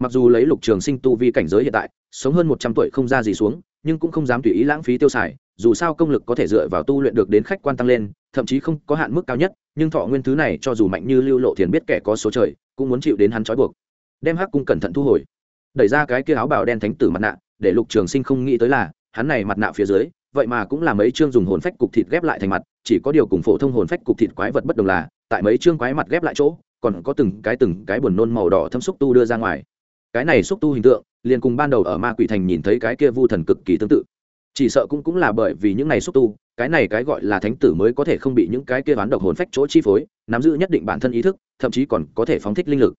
Mặc dù lấy lục trường sinh tu vi cảnh giới hiện tại, sống hơn một trăm tuổi không ra gì xuống, nhưng cũng không dám tùy ý lãng phí tiêu xài, dù sao công lực có thể dựa vào tu luyện được đến khách quan tăng lên, thậm chí không có hạn mức cao nhất, nhưng thọ nguyên thứ này cho dù mạnh như lưu lộ thiền biết kẻ có số trời, cũng muốn chịu đến hắn trói buộc. Đem hắc cung cẩn thận thu hồi. Đẩy ra cái kia áo bào đen thánh tử mặt nạ, để lục trường sinh không nghĩ tới là, hắn này mặt nạ phía dưới vậy mà cũng là mấy chương dùng hồn phách cục thịt ghép lại thành mặt, chỉ có điều cùng phổ thông hồn phách cục thịt quái vật bất đồng là, tại mấy chương quái mặt ghép lại chỗ, còn có từng cái từng cái buồn nôn màu đỏ thâm xúc tu đưa ra ngoài. Cái này xúc tu hình tượng, liền cùng ban đầu ở ma quỷ thành nhìn thấy cái kia vu thần cực kỳ tương tự. Chỉ sợ cũng cũng là bởi vì những này xúc tu, cái này cái gọi là thánh tử mới có thể không bị những cái kia đoán độc hồn phách chỗ chi phối, nắm giữ nhất định bản thân ý thức, thậm chí còn có thể phóng thích linh lực.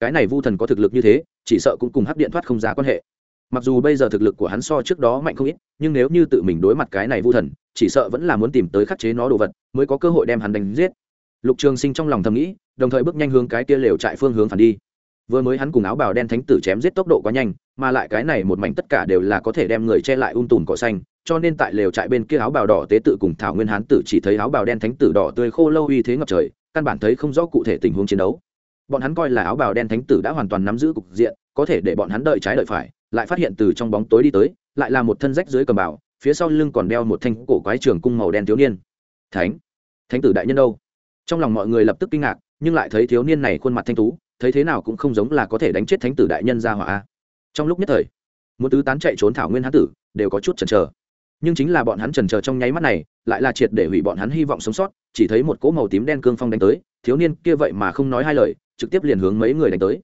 Cái này vu thần có thực lực như thế, chỉ sợ cũng cùng hắc điện thoát không giá quan hệ mặc dù bây giờ thực lực của hắn so trước đó mạnh không ít, nhưng nếu như tự mình đối mặt cái này vu thần, chỉ sợ vẫn là muốn tìm tới khắc chế nó đồ vật, mới có cơ hội đem hắn đánh giết. Lục trường sinh trong lòng thầm nghĩ, đồng thời bước nhanh hướng cái kia lều trại phương hướng phản đi. Vừa mới hắn cùng áo bào đen thánh tử chém giết tốc độ quá nhanh, mà lại cái này một mảnh tất cả đều là có thể đem người che lại um tùn cỏ xanh, cho nên tại lều trại bên kia áo bào đỏ tế tự cùng thảo nguyên hán tử chỉ thấy áo bào đen thánh tử đỏ tươi khô lâu uy thế ngập trời, căn bản thấy không rõ cụ thể tình huống chiến đấu. Bọn hắn coi là áo bào đen thánh tử đã hoàn toàn nắm giữ cục diện, có thể để bọn hắn đợi trái đợi phải lại phát hiện từ trong bóng tối đi tới, lại là một thân rách dưới cầm bảo phía sau lưng còn đeo một thanh cổ quái trường cung màu đen thiếu niên. Thánh thánh tử đại nhân đâu? Trong lòng mọi người lập tức kinh ngạc, nhưng lại thấy thiếu niên này khuôn mặt thanh tú, thấy thế nào cũng không giống là có thể đánh chết thánh tử đại nhân ra hỏa trong lúc nhất thời, muốn tứ tán chạy trốn thảo nguyên hán tử, đều có chút chần chờ. Nhưng chính là bọn hắn chần chờ trong nháy mắt này, lại là triệt để hủy bọn hắn hy vọng sống sót, chỉ thấy một cỗ màu tím đen cương phong đánh tới, thiếu niên kia vậy mà không nói hai lời, trực tiếp liền hướng mấy người đánh tới.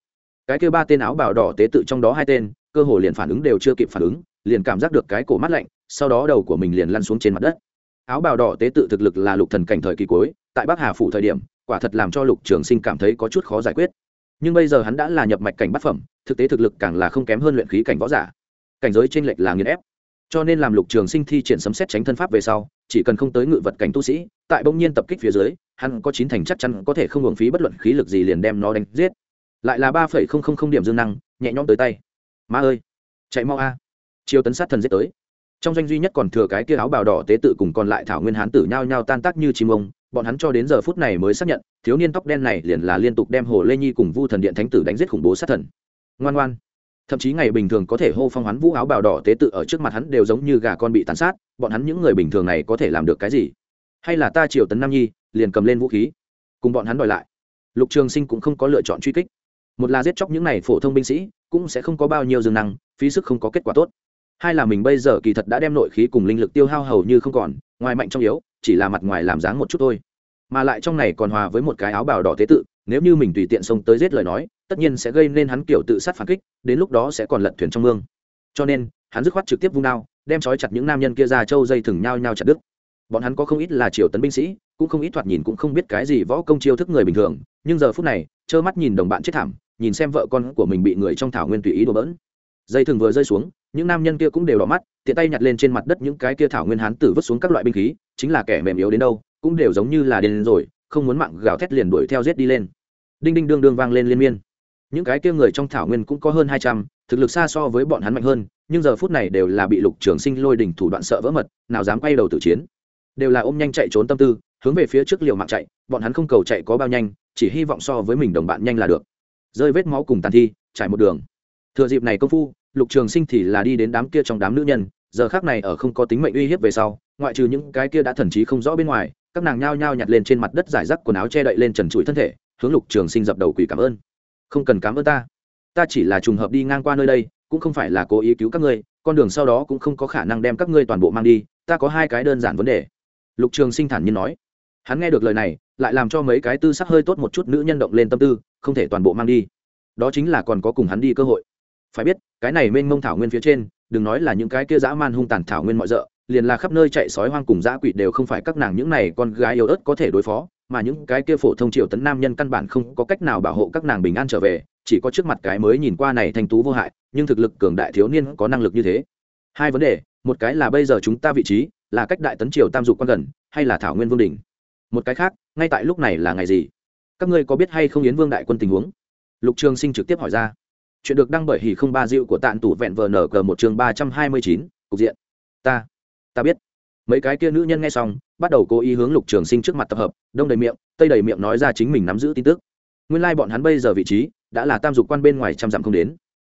Cái kia ba tên áo bào đỏ tế tự trong đó hai tên cơ hồ liền phản ứng đều chưa kịp phản ứng, liền cảm giác được cái cổ mắt lạnh, sau đó đầu của mình liền lăn xuống trên mặt đất. Áo bào đỏ tế tự thực lực là lục thần cảnh thời kỳ cuối, tại bắc hà phủ thời điểm, quả thật làm cho lục trường sinh cảm thấy có chút khó giải quyết. Nhưng bây giờ hắn đã là nhập mạch cảnh bát phẩm, thực tế thực lực càng là không kém hơn luyện khí cảnh võ giả. Cảnh giới trên lệch là nghiền ép. Cho nên làm lục trường sinh thi triển sấm xét tránh thân pháp về sau, chỉ cần không tới ngự vật cảnh tu sĩ, tại bỗng nhiên tập kích phía dưới, hắn có chín thành chắc chắn có thể không hưởng phí bất luận khí lực gì liền đem nó đánh giết. Lại là ba phẩy không không không điểm dương năng, nhẹ nhõm tới tay ma ơi, chạy mau a. Chiêu tấn sát thần giết tới. Trong doanh duy nhất còn thừa cái kia áo bào đỏ tế tự cùng còn lại thảo nguyên hán tử nhao nhao tan tác như chim ông, bọn hắn cho đến giờ phút này mới xác nhận, thiếu niên tóc đen này liền là liên tục đem hồ lê nhi cùng vu thần điện thánh tử đánh giết khủng bố sát thần. Ngoan ngoan. Thậm chí ngày bình thường có thể hô phong hắn vũ áo bào đỏ tế tự ở trước mặt hắn đều giống như gà con bị tàn sát, bọn hắn những người bình thường này có thể làm được cái gì? Hay là ta triều tấn nam nhi, liền cầm lên vũ khí, cùng bọn hắn đòi lại. Lục trường sinh cũng không có lựa chọn truy kích. Một là giết chóc những này phổ thông binh sĩ cũng sẽ không có bao nhiêu dương năng, phí sức không có kết quả tốt. Hai là mình bây giờ kỳ thật đã đem nội khí cùng linh lực tiêu hao hầu như không còn, ngoài mạnh trong yếu, chỉ là mặt ngoài làm dáng một chút thôi. Mà lại trong này còn hòa với một cái áo bào đỏ tế tự, nếu như mình tùy tiện xông tới giết lời nói, tất nhiên sẽ gây nên hắn kiểu tự sát phản kích, đến lúc đó sẽ còn lật thuyền trong mương. Cho nên, hắn dứt khoát trực tiếp vung đao, đem trói chặt những nam nhân kia ra châu dây thừng nhau nhau chặt đứt. Bọn hắn có không ít là triều tấn binh sĩ, cũng không ít thoạt nhìn cũng không biết cái gì võ công chiêu thức người bình thường, nhưng giờ phút này, trơ mắt nhìn đồng bạn chết thảm nhìn xem vợ con của mình bị người trong thảo nguyên tùy ý đổ bỡn. Dây thừng vừa rơi xuống, những nam nhân kia cũng đều đỏ mắt, tiện tay nhặt lên trên mặt đất những cái kia thảo nguyên hán tử vứt xuống các loại binh khí, chính là kẻ mềm yếu đến đâu, cũng đều giống như là điên rồi, không muốn mạng gào thét liền đuổi theo giết đi lên. Đinh đinh đương đương vang lên liên miên. Những cái kia người trong thảo nguyên cũng có hơn hai trăm, thực lực xa so với bọn hắn mạnh hơn, nhưng giờ phút này đều là bị lục trường sinh lôi đỉnh thủ đoạn sợ vỡ mật, nào dám quay đầu tử chiến. Đều là ôm nhanh chạy trốn tâm tư, hướng về phía trước liều mạng chạy, bọn hắn không cầu chạy có bao nhanh, chỉ hy vọng so với mình đồng bạn nhanh là được rơi vết máu cùng tàn thi, trải một đường. Thừa dịp này công phu, lục trường sinh thì là đi đến đám kia trong đám nữ nhân, giờ khác này ở không có tính mệnh uy hiếp về sau, ngoại trừ những cái kia đã thần trí không rõ bên ngoài, các nàng nhao nhao nhặt lên trên mặt đất giải rác quần áo che đậy lên trần trụi thân thể, hướng lục trường sinh dập đầu quỳ cảm ơn. Không cần cảm ơn ta. Ta chỉ là trùng hợp đi ngang qua nơi đây, cũng không phải là cố ý cứu các ngươi, con đường sau đó cũng không có khả năng đem các ngươi toàn bộ mang đi, ta có hai cái đơn giản vấn đề. Lục trường sinh thản nhiên nói hắn nghe được lời này, lại làm cho mấy cái tư sắc hơi tốt một chút nữ nhân động lên tâm tư, không thể toàn bộ mang đi. Đó chính là còn có cùng hắn đi cơ hội. Phải biết, cái này mênh mông thảo nguyên phía trên, đừng nói là những cái kia dã man hung tàn thảo nguyên mọi d liền là khắp nơi chạy sói hoang cùng dã quỷ đều không phải các nàng những này con gái yếu ớt có thể đối phó, mà những cái kia phổ thông triệu tấn nam nhân căn bản không có cách nào bảo hộ các nàng bình an trở về, chỉ có trước mặt cái mới nhìn qua này thanh tú vô hại, nhưng thực lực cường đại thiếu niên có năng lực như thế. Hai vấn đề, một cái là bây giờ chúng ta vị trí, là cách đại tấn triều tam dục quan gần, hay là thảo nguyên vương đình một cái khác, ngay tại lúc này là ngày gì? Các ngươi có biết hay không yến vương đại quân tình huống? Lục trường sinh trực tiếp hỏi ra. Chuyện được đăng bởi hỉ không ba dịu của tạn tủ vẹn vờ nở cờ một chương ba trăm hai mươi chín, cục diện. Ta ta biết. Mấy cái kia nữ nhân nghe xong, bắt đầu cố ý hướng lục trường sinh trước mặt tập hợp, đông đầy miệng, tây đầy miệng nói ra chính mình nắm giữ tin tức. Nguyên lai bọn hắn bây giờ vị trí, đã là tam dục quan bên ngoài trăm dặm không đến.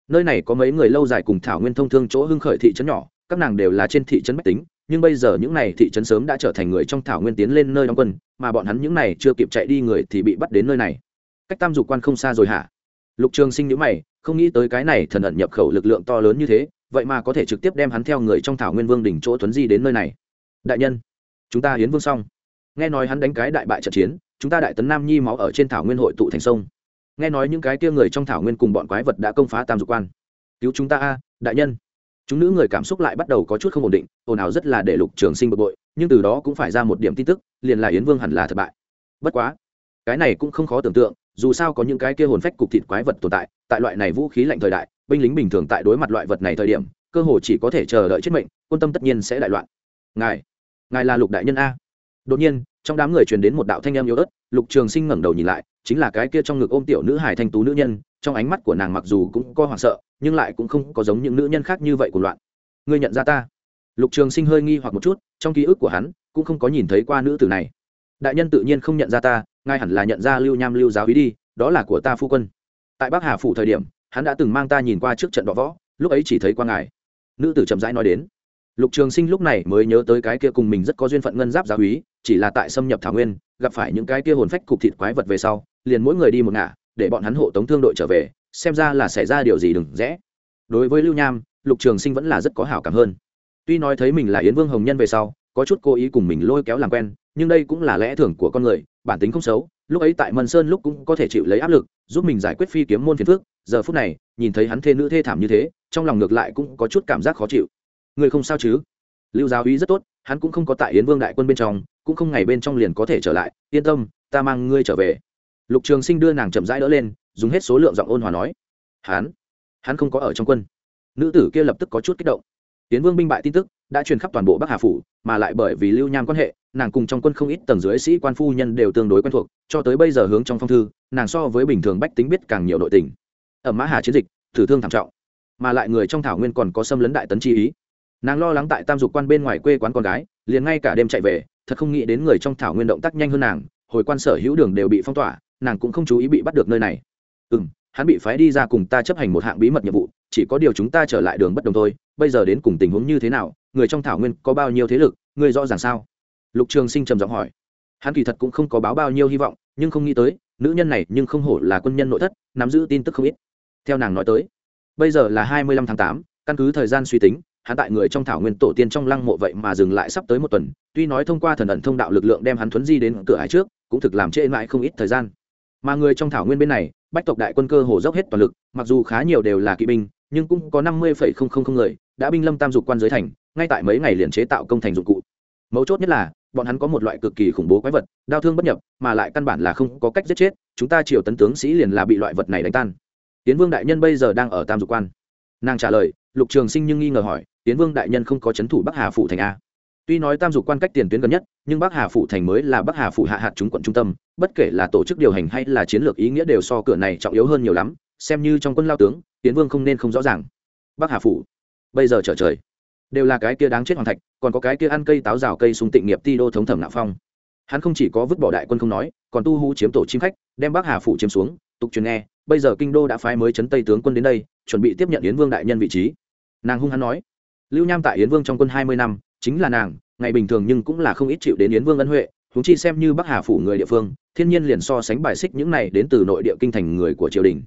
Nơi này có mấy người lâu dài cùng thảo nguyên thông thương chỗ hưng khởi thị trấn nhỏ, các nàng đều là trên thị trấn bách tính nhưng bây giờ những này thị trấn sớm đã trở thành người trong thảo nguyên tiến lên nơi đóng quân, mà bọn hắn những này chưa kịp chạy đi người thì bị bắt đến nơi này. Cách tam dục quan không xa rồi hả? Lục trường sinh nhữ mày, không nghĩ tới cái này thần ẩn nhập khẩu lực lượng to lớn như thế, vậy mà có thể trực tiếp đem hắn theo người trong thảo nguyên vương đỉnh chỗ tuấn di đến nơi này. Đại nhân, chúng ta hiến vương xong. Nghe nói hắn đánh cái đại bại trận chiến, chúng ta đại tấn nam nhi máu ở trên thảo nguyên hội tụ thành sông. Nghe nói những cái kia người trong thảo nguyên cùng bọn quái vật đã công phá tam dục quan. Cứu chúng ta a, đại nhân chúng nữ người cảm xúc lại bắt đầu có chút không ổn định, ồn ào rất là để lục trường sinh bực bội, nhưng từ đó cũng phải ra một điểm tin tức, liền là yến vương hẳn là thất bại. Bất quá, cái này cũng không khó tưởng tượng, dù sao có những cái kia hồn phách cục thịt quái vật tồn tại tại loại này vũ khí lạnh thời đại, binh lính bình thường tại đối mặt loại vật này thời điểm, cơ hồ chỉ có thể chờ đợi chết mệnh, quân tâm tất nhiên sẽ đại loạn. Ngài ngài là lục đại nhân a? Đột nhiên, trong đám người truyền đến một đạo thanh âm yếu ớt, lục trường sinh ngẩng đầu nhìn lại, chính là cái kia trong ngực ôm tiểu nữ hải thanh tú nữ nhân, trong ánh mắt của nàng mặc dù cũng có hoảng sợ, nhưng lại cũng không có giống những nữ nhân khác như vậy của loạn. Ngươi nhận ra ta? Lục trường sinh hơi nghi hoặc một chút, trong ký ức của hắn, cũng không có nhìn thấy qua nữ tử này. Đại nhân tự nhiên không nhận ra ta ngay hẳn là nhận ra lưu nham lưu giáo ý đi, đó là của ta phu quân. Tại bắc hà phủ thời điểm, hắn đã từng mang ta nhìn qua trước trận đọ võ, lúc ấy chỉ thấy qua ngài. Nữ tử chậm rãi nói đến. Lục trường sinh lúc này mới nhớ tới cái kia cùng mình rất có duyên phận ngân giáp giáo úy chỉ là tại xâm nhập thảo nguyên, gặp phải những cái kia hồn phách cục thịt quái vật về sau, liền mỗi người đi một ngả, để bọn hắn hộ tống thương đội trở về, xem ra là xảy ra điều gì đừng rẽ. Đối với lưu nham, lục trường sinh vẫn là rất có hảo cảm hơn. Tuy nói thấy mình là yến vương hồng nhân về sau, có chút cố ý cùng mình lôi kéo làm quen, nhưng đây cũng là lẽ thường của con người, bản tính không xấu, lúc ấy tại mân sơn lúc cũng có thể chịu lấy áp lực, giúp mình giải quyết phi kiếm môn phiền phước giờ phút này, nhìn thấy hắn thê nữ thê thảm như thế, trong lòng ngược lại cũng có chút cảm giác khó chịu. Người không sao chứ? Lưu giáo úy rất tốt, hắn cũng không có tại yến vương đại quân bên trong cũng không ngày bên trong liền có thể trở lại, yên tâm, ta mang ngươi trở về. Lục trường sinh đưa nàng chậm rãi đỡ lên, dùng hết số lượng giọng ôn hòa nói. Hắn hắn không có ở trong quân. Nữ tử kia lập tức có chút kích động. Tiến vương binh bại tin tức, đã truyền khắp toàn bộ bắc hà phủ, mà lại bởi vì lưu nham quan hệ, nàng cùng trong quân không ít tầng dưới sĩ quan phu nhân đều tương đối quen thuộc, cho tới bây giờ hướng trong phong thư, nàng so với bình thường bách tính biết càng nhiều nội tình. Ở mã hà chiến dịch, thử thương thảm trọng, mà lại người trong thảo nguyên còn có xâm lấn đại tấn chi ý. Nàng lo lắng tại tam dục quan bên ngoài quê quán con gái, liền ngay cả đêm chạy về thật không nghĩ đến người trong thảo nguyên động tác nhanh hơn nàng, hồi quan sở hữu đường đều bị phong tỏa, nàng cũng không chú ý bị bắt được nơi này. Ừ m hắn bị phái đi ra cùng ta chấp hành một hạng bí mật nhiệm vụ, chỉ có điều chúng ta trở lại đường bất đồng thôi, bây giờ đến cùng tình huống như thế nào, người trong thảo nguyên có bao nhiêu thế lực người rõ ràng sao? Lục trường sinh trầm giọng hỏi. Hắn kỳ thật cũng không có báo bao nhiêu hy vọng, nhưng không nghĩ tới, nữ nhân này nhưng không hổ là quân nhân nội thất, nắm giữ tin tức không ít. Theo nàng nói tới, bây giờ là hai mươi lăm tháng tám, căn cứ thời gian suy tính hắn tại người trong thảo nguyên tổ tiên trong lăng mộ vậy mà dừng lại sắp tới một tuần, tuy nói thông qua thần ẩn thông đạo lực lượng đem hắn thuấn di đến cửa hải trước, cũng thực làm trễ mãi không ít thời gian. Mà người trong thảo nguyên bên này, bách tộc đại quân cơ hồ dốc hết toàn lực, mặc dù khá nhiều đều là kỵ binh, nhưng cũng có năm mươi người đã binh lâm tam dục quan giới thành, ngay tại mấy ngày liền chế tạo công thành dụng cụ. Mấu chốt nhất là, bọn hắn có một loại cực kỳ khủng bố quái vật đau thương bất nhập, mà lại căn bản là không có cách giết chết, chúng ta triều tấn tướng sĩ liền là bị loại vật này đánh tan. Tiến vương đại nhân bây giờ đang ở tam dục quan. Nàng trả lời, lục trường sinh nhưng nghi ngờ hỏi tiến vương đại nhân không có c h ấ n thủ bắc hà phủ thành a. Tuy nói tam dục quan cách tiền tuyến gần nhất, nhưng bắc hà phủ thành mới là bắc hà phủ hạ hạt chúng quận trung tâm, bất kể là tổ chức điều hành hay là chiến lược ý nghĩa đều so cửa này trọng yếu hơn nhiều lắm, xem như trong quân lao tướng, tiến vương không nên không rõ ràng. Bắc hà phủ, bây giờ trở trời, đều là cái kia đáng chết hoàng thạch, còn có cái kia ăn cây táo rào cây súng tịnh nghiệp ti đô thống thẩm nạo phong. Hắn không chỉ có vứt bỏ đại quân không nói, còn tu hú chiếm tổ chim khách, đem bắc hà phủ chiếm xuống, tục truyền nghe, bây giờ kinh đô đã phái mới chấn tây tướng quân đến đây, chuẩn bị tiếp nhận yến vương đại nhân vị trí. Nàng hung hắn nói lưu nham tại yến vương trong quân hai mươi năm, chính là nàng, ngày bình thường nhưng cũng là không ít chịu đến yến vương ân huệ húng chi xem như bắc hà phủ người địa phương, thiên nhiên liền so sánh bài xích những này đến từ nội địa kinh thành người của triều đình.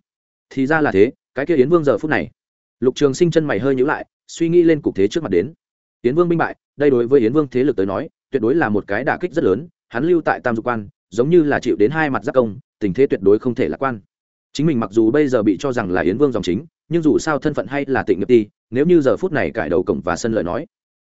Thì ra là thế, cái kia yến vương giờ phút này, lục trường sinh chân mày hơi nhữ lại, suy nghĩ lên cục thế trước mặt đến. Yến vương binh bại, đây đối với yến vương thế lực tới nói, tuyệt đối là một cái đả kích rất lớn, hắn lưu tại tam dục quan, giống như là chịu đến hai mặt giác công, tình thế tuyệt đối không thể lạc quan. Chính mình mặc dù bây giờ bị cho rằng là yến vương dòng chính, nhưng dù sao thân phận hay là tịnh nghiệp ti nếu như giờ phút này cải đầu cổng và sân lời nói,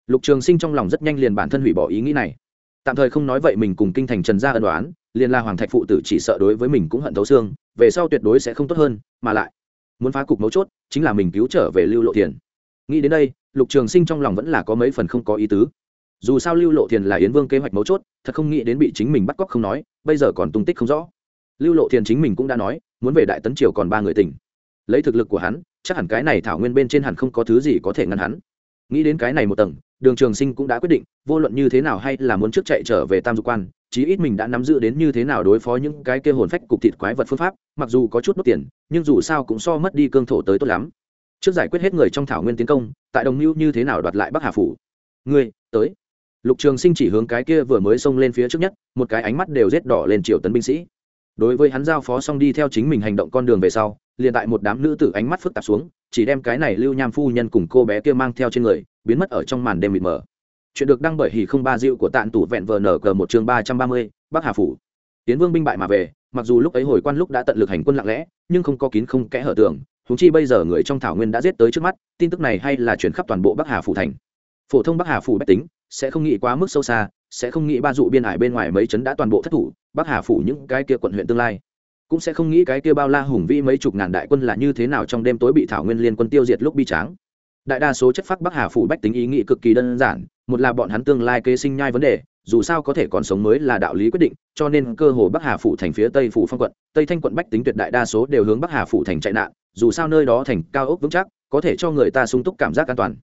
lục trường sinh trong lòng rất nhanh liền bản thân hủy bỏ ý nghĩ này. Tạm thời không nói vậy mình cùng kinh thành trần gia ân đoán liền là hoàng thạch phụ tử chỉ sợ đối với mình cũng hận thấu xương, về sau tuyệt đối sẽ không tốt hơn, mà lại, muốn phá cục mấu chốt, chính là mình cứu trở về lưu lộ thiền. Nghĩ đến đây, lục trường sinh trong lòng vẫn là có mấy phần không có ý tứ. Dù sao lưu lộ thiền là yến vương kế hoạch mấu chốt, thật không nghĩ đến bị chính mình bắt cóc không nói, bây giờ còn tung tích không rõ. Lưu lộ thiền chính mình cũng đã nói, muốn về đại tấn triều còn ba người tỉnh. Lấy thực lực của hắn chắc hẳn cái này thảo nguyên bên trên hẳn không có thứ gì có thể ngăn hắn. Nghĩ đến cái này một tầng, đường trường sinh cũng đã quyết định, vô luận như thế nào hay là muốn trước chạy trở về tam dục quan, chí ít mình đã nắm giữ đến như thế nào đối phó những cái kia hồn phách cục thịt quái vật phương pháp, mặc dù có chút mất tiền, nhưng dù sao cũng so mất đi cương thổ tới tốt lắm. Trước giải quyết hết người trong thảo nguyên tiến công, tại đồng mưu như thế nào đoạt lại bắc hà phủ? Ngươi, tới. Lục trường sinh chỉ hướng cái kia vừa mới xông lên phía trước nhất, một cái ánh mắt đều rét đỏ lên triệu tấn binh sĩ. Đối với hắn giao phó xong đi theo chính mình hành động con đường về sau liền tại một đám nữ tử ánh mắt phức tạp xuống, chỉ đem cái này lưu nham phu nhân cùng cô bé kia mang theo trên người, biến mất ở trong màn đêm mịt mờ. Chuyện được đăng bởi hỉ không ba diệu của tạn tủ vẹn vờ nở cờ một chương ba trăm ba mươi, bắc hà phủ. Tiến vương binh bại mà về, mặc dù lúc ấy hồi quan lúc đã tận lực hành quân lặng lẽ, nhưng không có kín không kẽ hở tường húng chi bây giờ người trong thảo nguyên đã giết tới trước mắt, tin tức này hay là chuyển khắp toàn bộ bắc hà phủ thành. Phổ thông bắc hà phủ bách tính, sẽ không nghĩ quá mức sâu xa, sẽ không nghĩ ba dụ biên ải bên ngoài mấy chấn đã toàn bộ thất thủ, bắc hà phủ những cái kia quận huyện tương lai cũng sẽ không nghĩ cái kia bao la hùng vĩ mấy chục ngàn đại quân là như thế nào trong đêm tối bị thảo nguyên liên quân tiêu diệt lúc bi tráng. Đại đa số chất phác bắc hà phủ bách tính ý nghĩ cực kỳ đơn giản, một là bọn hắn tương lai kế sinh nhai vấn đề, dù sao có thể còn sống mới là đạo lý quyết định, cho nên cơ hồ bắc hà phủ thành phía tây phủ phong quận, tây thanh quận bách tính tuyệt đại đa số đều hướng bắc hà phủ thành chạy nạn, dù sao nơi đó thành cao ốc vững chắc, có thể cho người ta sung túc cảm giác an toàn.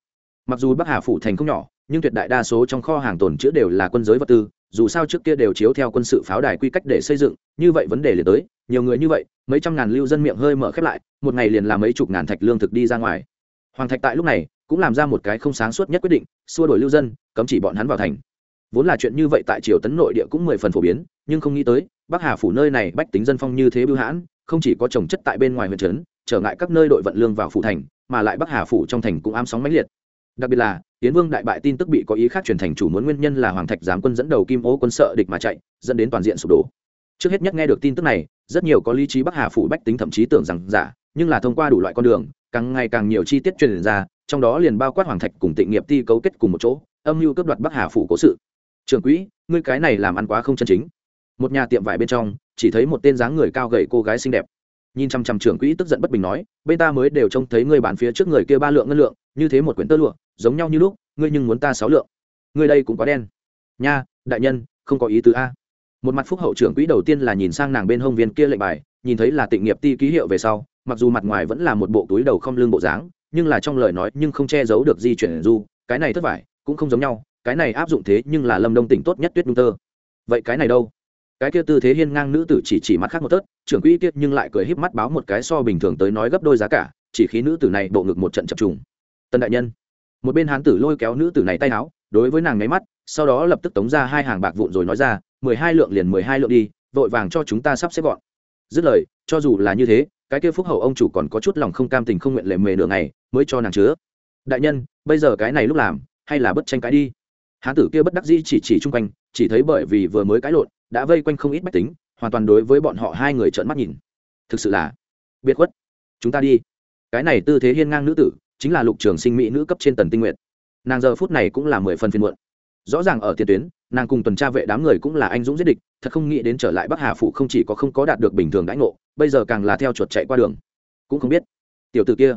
Mặc dù bắc hà phủ thành không nhỏ, nhưng tuyệt đại đa số trong kho hàng tồn chữ đều là quân giới vật tư dù sao trước kia đều chiếu theo quân sự pháo đài quy cách để xây dựng, như vậy vấn đề liền tới, nhiều người như vậy, mấy trăm ngàn lưu dân miệng hơi mở khép lại, một ngày liền làm mấy chục ngàn thạch lương thực đi ra ngoài. Hoàng thạch tại lúc này cũng làm ra một cái không sáng suốt nhất quyết định, xua đổi lưu dân, cấm chỉ bọn hắn vào thành. Vốn là chuyện như vậy tại triều tấn nội địa cũng mười phần phổ biến, nhưng không nghĩ tới, bắc hà phủ nơi này bách tính dân phong như thế bưu hãn, không chỉ có trồng chất tại bên ngoài huyện trấn, trở ngại các nơi đội vận lương vào phủ thành, mà lại bắc hà phủ trong thành cũng ám sóng mãnh liệt đặc biệt là tiến vương đại bại tin tức bị có ý khác truyền thành chủ muốn nguyên nhân là hoàng thạch giám quân dẫn đầu kim ô quân sợ địch mà chạy, dẫn đến toàn diện sụp đổ. Trước hết nhất nghe được tin tức này, rất nhiều có lý trí bắc hà phủ bách tính thậm chí tưởng rằng giả, nhưng là thông qua đủ loại con đường, càng ngày càng nhiều chi tiết truyền ra, trong đó liền bao quát hoàng thạch cùng tịnh nghiệp ti cấu kết cùng một chỗ, âm mưu cướp đoạt bắc hà phủ cố sự. Trưởng quỹ, ngươi cái này làm ăn quá không chân chính. Một nhà tiệm vải bên trong, chỉ thấy một tên dáng người cao gầy cô gái xinh đẹp nhìn chăm chăm trưởng quỹ tức giận bất bình nói, bên ta mới đều trông thấy ngươi bán phía trước người kia ba lượng ngân lượng, như thế một quyển tơ lụa, giống nhau như lúc, ngươi nhưng muốn ta sáu lượng. Ngươi đây cũng quá đen. Nha, đại nhân, không có ý tứ a. Một mặt phúc hậu trưởng quỹ đầu tiên là nhìn sang nàng bên hông viên kia lệnh bài, nhìn thấy là tịnh nghiệp ti ký hiệu về sau, mặc dù mặt ngoài vẫn là một bộ túi đầu không lương bộ dáng, nhưng là trong lời nói nhưng không che giấu được di chuyển du, cái này thất vải cũng không giống nhau, cái này áp dụng thế nhưng là lâm đông tỉnh tốt nhất tuyết nhung tơ. Vậy cái này đâu? Cái kia tư thế hiên ngang nữ tử chỉ chỉ mặt khác một tớt, trưởng quỹ kia nhưng lại cười híp mắt báo một cái so bình thường tới nói gấp đôi giá cả, chỉ khí nữ tử này bộ ngực một trận chập trùng. Tân đại nhân, một bên hán tử lôi kéo nữ tử này tay áo, đối với nàng nháy mắt, sau đó lập tức tống ra hai hàng bạc vụn rồi nói ra, mười hai lượng liền mười hai lượng đi, vội vàng cho chúng ta sắp xếp gọn. Dứt lời, cho dù là như thế, cái kia phúc hậu ông chủ còn có chút lòng không cam tình không nguyện lệ mề nửa ngày, mới cho nàng chứa. Đại nhân, bây giờ cái này lúc làm, hay là bất tranh cãi đi. Hán tử kia bất đắc dĩ chỉ chỉ chung quanh, chỉ thấy bởi vì vừa mới cãi lộn đã vây quanh không ít bách tính, hoàn toàn đối với bọn họ hai người trợn mắt nhìn. Thực sự là, biệt khuất. Chúng ta đi. Cái này tư thế hiên ngang nữ tử, chính là lục trường sinh mỹ nữ cấp trên tần tinh nguyện nàng giờ phút này cũng là mười phần phiên muộn. Rõ ràng ở tiền tuyến, nàng cùng tuần tra vệ đám người cũng là anh dũng giết địch, thật không nghĩ đến trở lại bắc hà phụ không chỉ có không có đạt được bình thường đãi ngộ, bây giờ càng là theo chuột chạy qua đường. Cũng không biết. Tiểu t ử kia,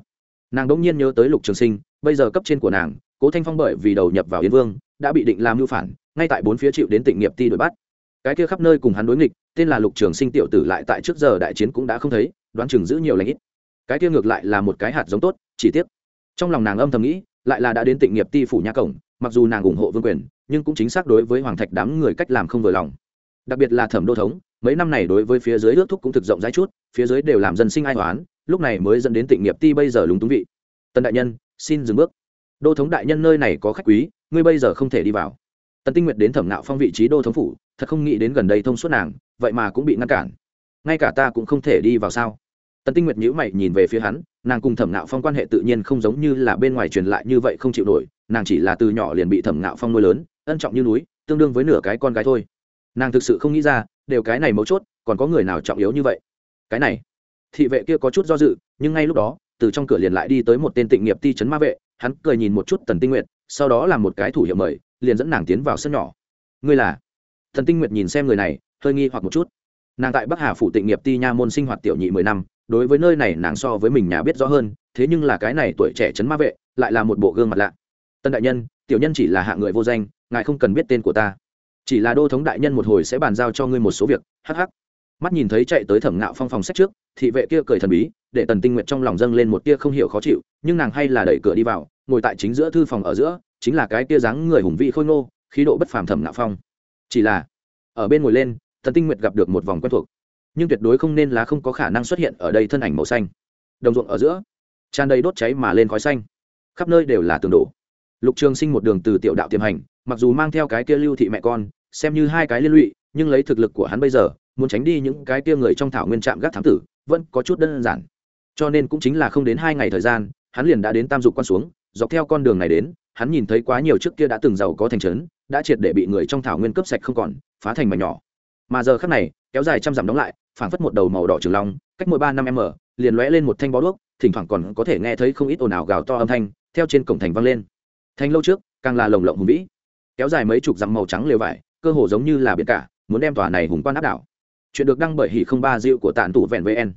nàng đ ỗ n g nhiên nhớ tới lục trường sinh, bây giờ cấp trên của nàng, cố thanh phong bởi vì đầu nhập vào yên vương, đã bị định làm mưu phản, ngay tại bốn phía chịu đến tịnh nghiệp ti đuổi bắt cái kia khắp nơi cùng hắn đối nghịch, tên là lục trường sinh tiểu tử lại tại trước giờ đại chiến cũng đã không thấy, đoán chừng giữ nhiều lãnh ít. Cái kia ngược lại là một cái hạt giống tốt, chỉ tiếc. Trong lòng nàng âm thầm nghĩ, lại là đã đến tịnh nghiệp ti phủ nhà cổng, mặc dù nàng ủng hộ vương quyền, nhưng cũng chính xác đối với hoàng thạch đám người cách làm không vừa lòng. Đặc biệt là thẩm đô thống, mấy năm này đối với phía dưới ước thúc cũng thực rộng rãi chút, phía dưới đều làm dân sinh ai hoán, lúc này mới dẫn đến tịnh nghiệp ti bây giờ lúng túng vị. Tần đại nhân, xin dừng bước. Đô thống đại nhân nơi này có khách quý, ngươi bây giờ không thể đi vào. Tần tinh nguyệt đến thẩm nạo phong vị trí đô thống phủ thật không nghĩ đến gần đây thông suốt nàng, vậy mà cũng bị ngăn cản. Ngay cả ta cũng không thể đi vào sao? Tần tinh nguyệt nhữ mày nhìn về phía hắn, nàng cùng thẩm nạo phong quan hệ tự nhiên không giống như là bên ngoài truyền lại như vậy không chịu nổi, nàng chỉ là từ nhỏ liền bị thẩm nạo phong nuôi lớn, ân trọng như núi, tương đương với nửa cái con gái thôi. Nàng thực sự không nghĩ ra, đều cái này mấu chốt, còn có người nào trọng yếu như vậy? Cái này, thị vệ kia có chút do dự, nhưng ngay lúc đó, từ trong cửa liền lại đi tới một tên tịnh nghiệp ti trấn ma vệ, hắn cười nhìn một chút tần tinh nguyệt, sau đó làm một cái thủ hiệu mời, liền dẫn nàng tiến vào sân nhỏ. Ngươi là? Thần tinh nguyệt nhìn xem người này, hơi nghi hoặc một chút. Nàng tại bắc hà phủ tịnh nghiệp ti nha môn sinh hoạt tiểu nhị mười năm, đối với nơi này nàng so với mình nhà biết rõ hơn, thế nhưng là cái này tuổi trẻ trấn ma vệ, lại là một bộ gương mặt lạ. Tân đại nhân, tiểu nhân chỉ là hạ người vô danh, ngài không cần biết tên của ta. Chỉ là đô thống đại nhân một hồi sẽ bàn giao cho ngươi một số việc hh mắt nhìn thấy chạy tới thẩm ngạo phong phòng sách trước, thị vệ kia cười thần bí, để tần tinh nguyện trong lòng dâng lên một tia không hiểu khó chịu, nhưng nàng hay là đẩy cửa đi vào, ngồi tại chính giữa thư phòng ở giữa, chính là cái tia dáng người hùng vị khôi ngô, khí độ bất phàm thẩm ngạo phong chỉ là, ở bên ngồi lên thần tinh nguyệt gặp được một vòng quen thuộc. Nhưng tuyệt đối không nên là không có khả năng xuất hiện ở đây thân ảnh màu xanh. Đồng ruộng ở giữa, tràn đầy đốt cháy mà lên khói xanh. Khắp nơi đều là tường đổ. Lục trường sinh một đường từ tiểu đạo tiềm hành, mặc dù mang theo cái kia lưu thị mẹ con, xem như hai cái liên lụy, nhưng lấy thực lực của hắn bây giờ, muốn tránh đi những cái kia người trong thảo nguyên trạm gác thám tử, vẫn có chút đơn giản. Cho nên cũng chính là không đến hai ngày thời gian, hắn liền đã đến tam dục quan xuống, dọc theo con đường này đến, hắn nhìn thấy quá nhiều trước kia đã từng giàu có thành trấn đã triệt để bị người trong thảo nguyên cướp sạch không còn, phá thành mảnh nhỏ. Mà giờ khắc này, kéo dài trăm dặm đóng lại, phảng phất một đầu màu đỏ trường long, cách mỗi ba năm m, liền lóe lên một thanh bó đuốc, thỉnh thoảng còn có thể nghe thấy không ít ồn ào gào to âm thanh, theo trên cổng thành vang lên. Thành lâu trước, càng là lồng lộng hùng vĩ. Kéo dài mấy chục dặm màu trắng lều vải, cơ hồ giống như là biển cả, muốn đem tòa này hùng quan áp đảo. Chuyện được đăng bởi hỉ không ba diệu của tản tủ vẹn vn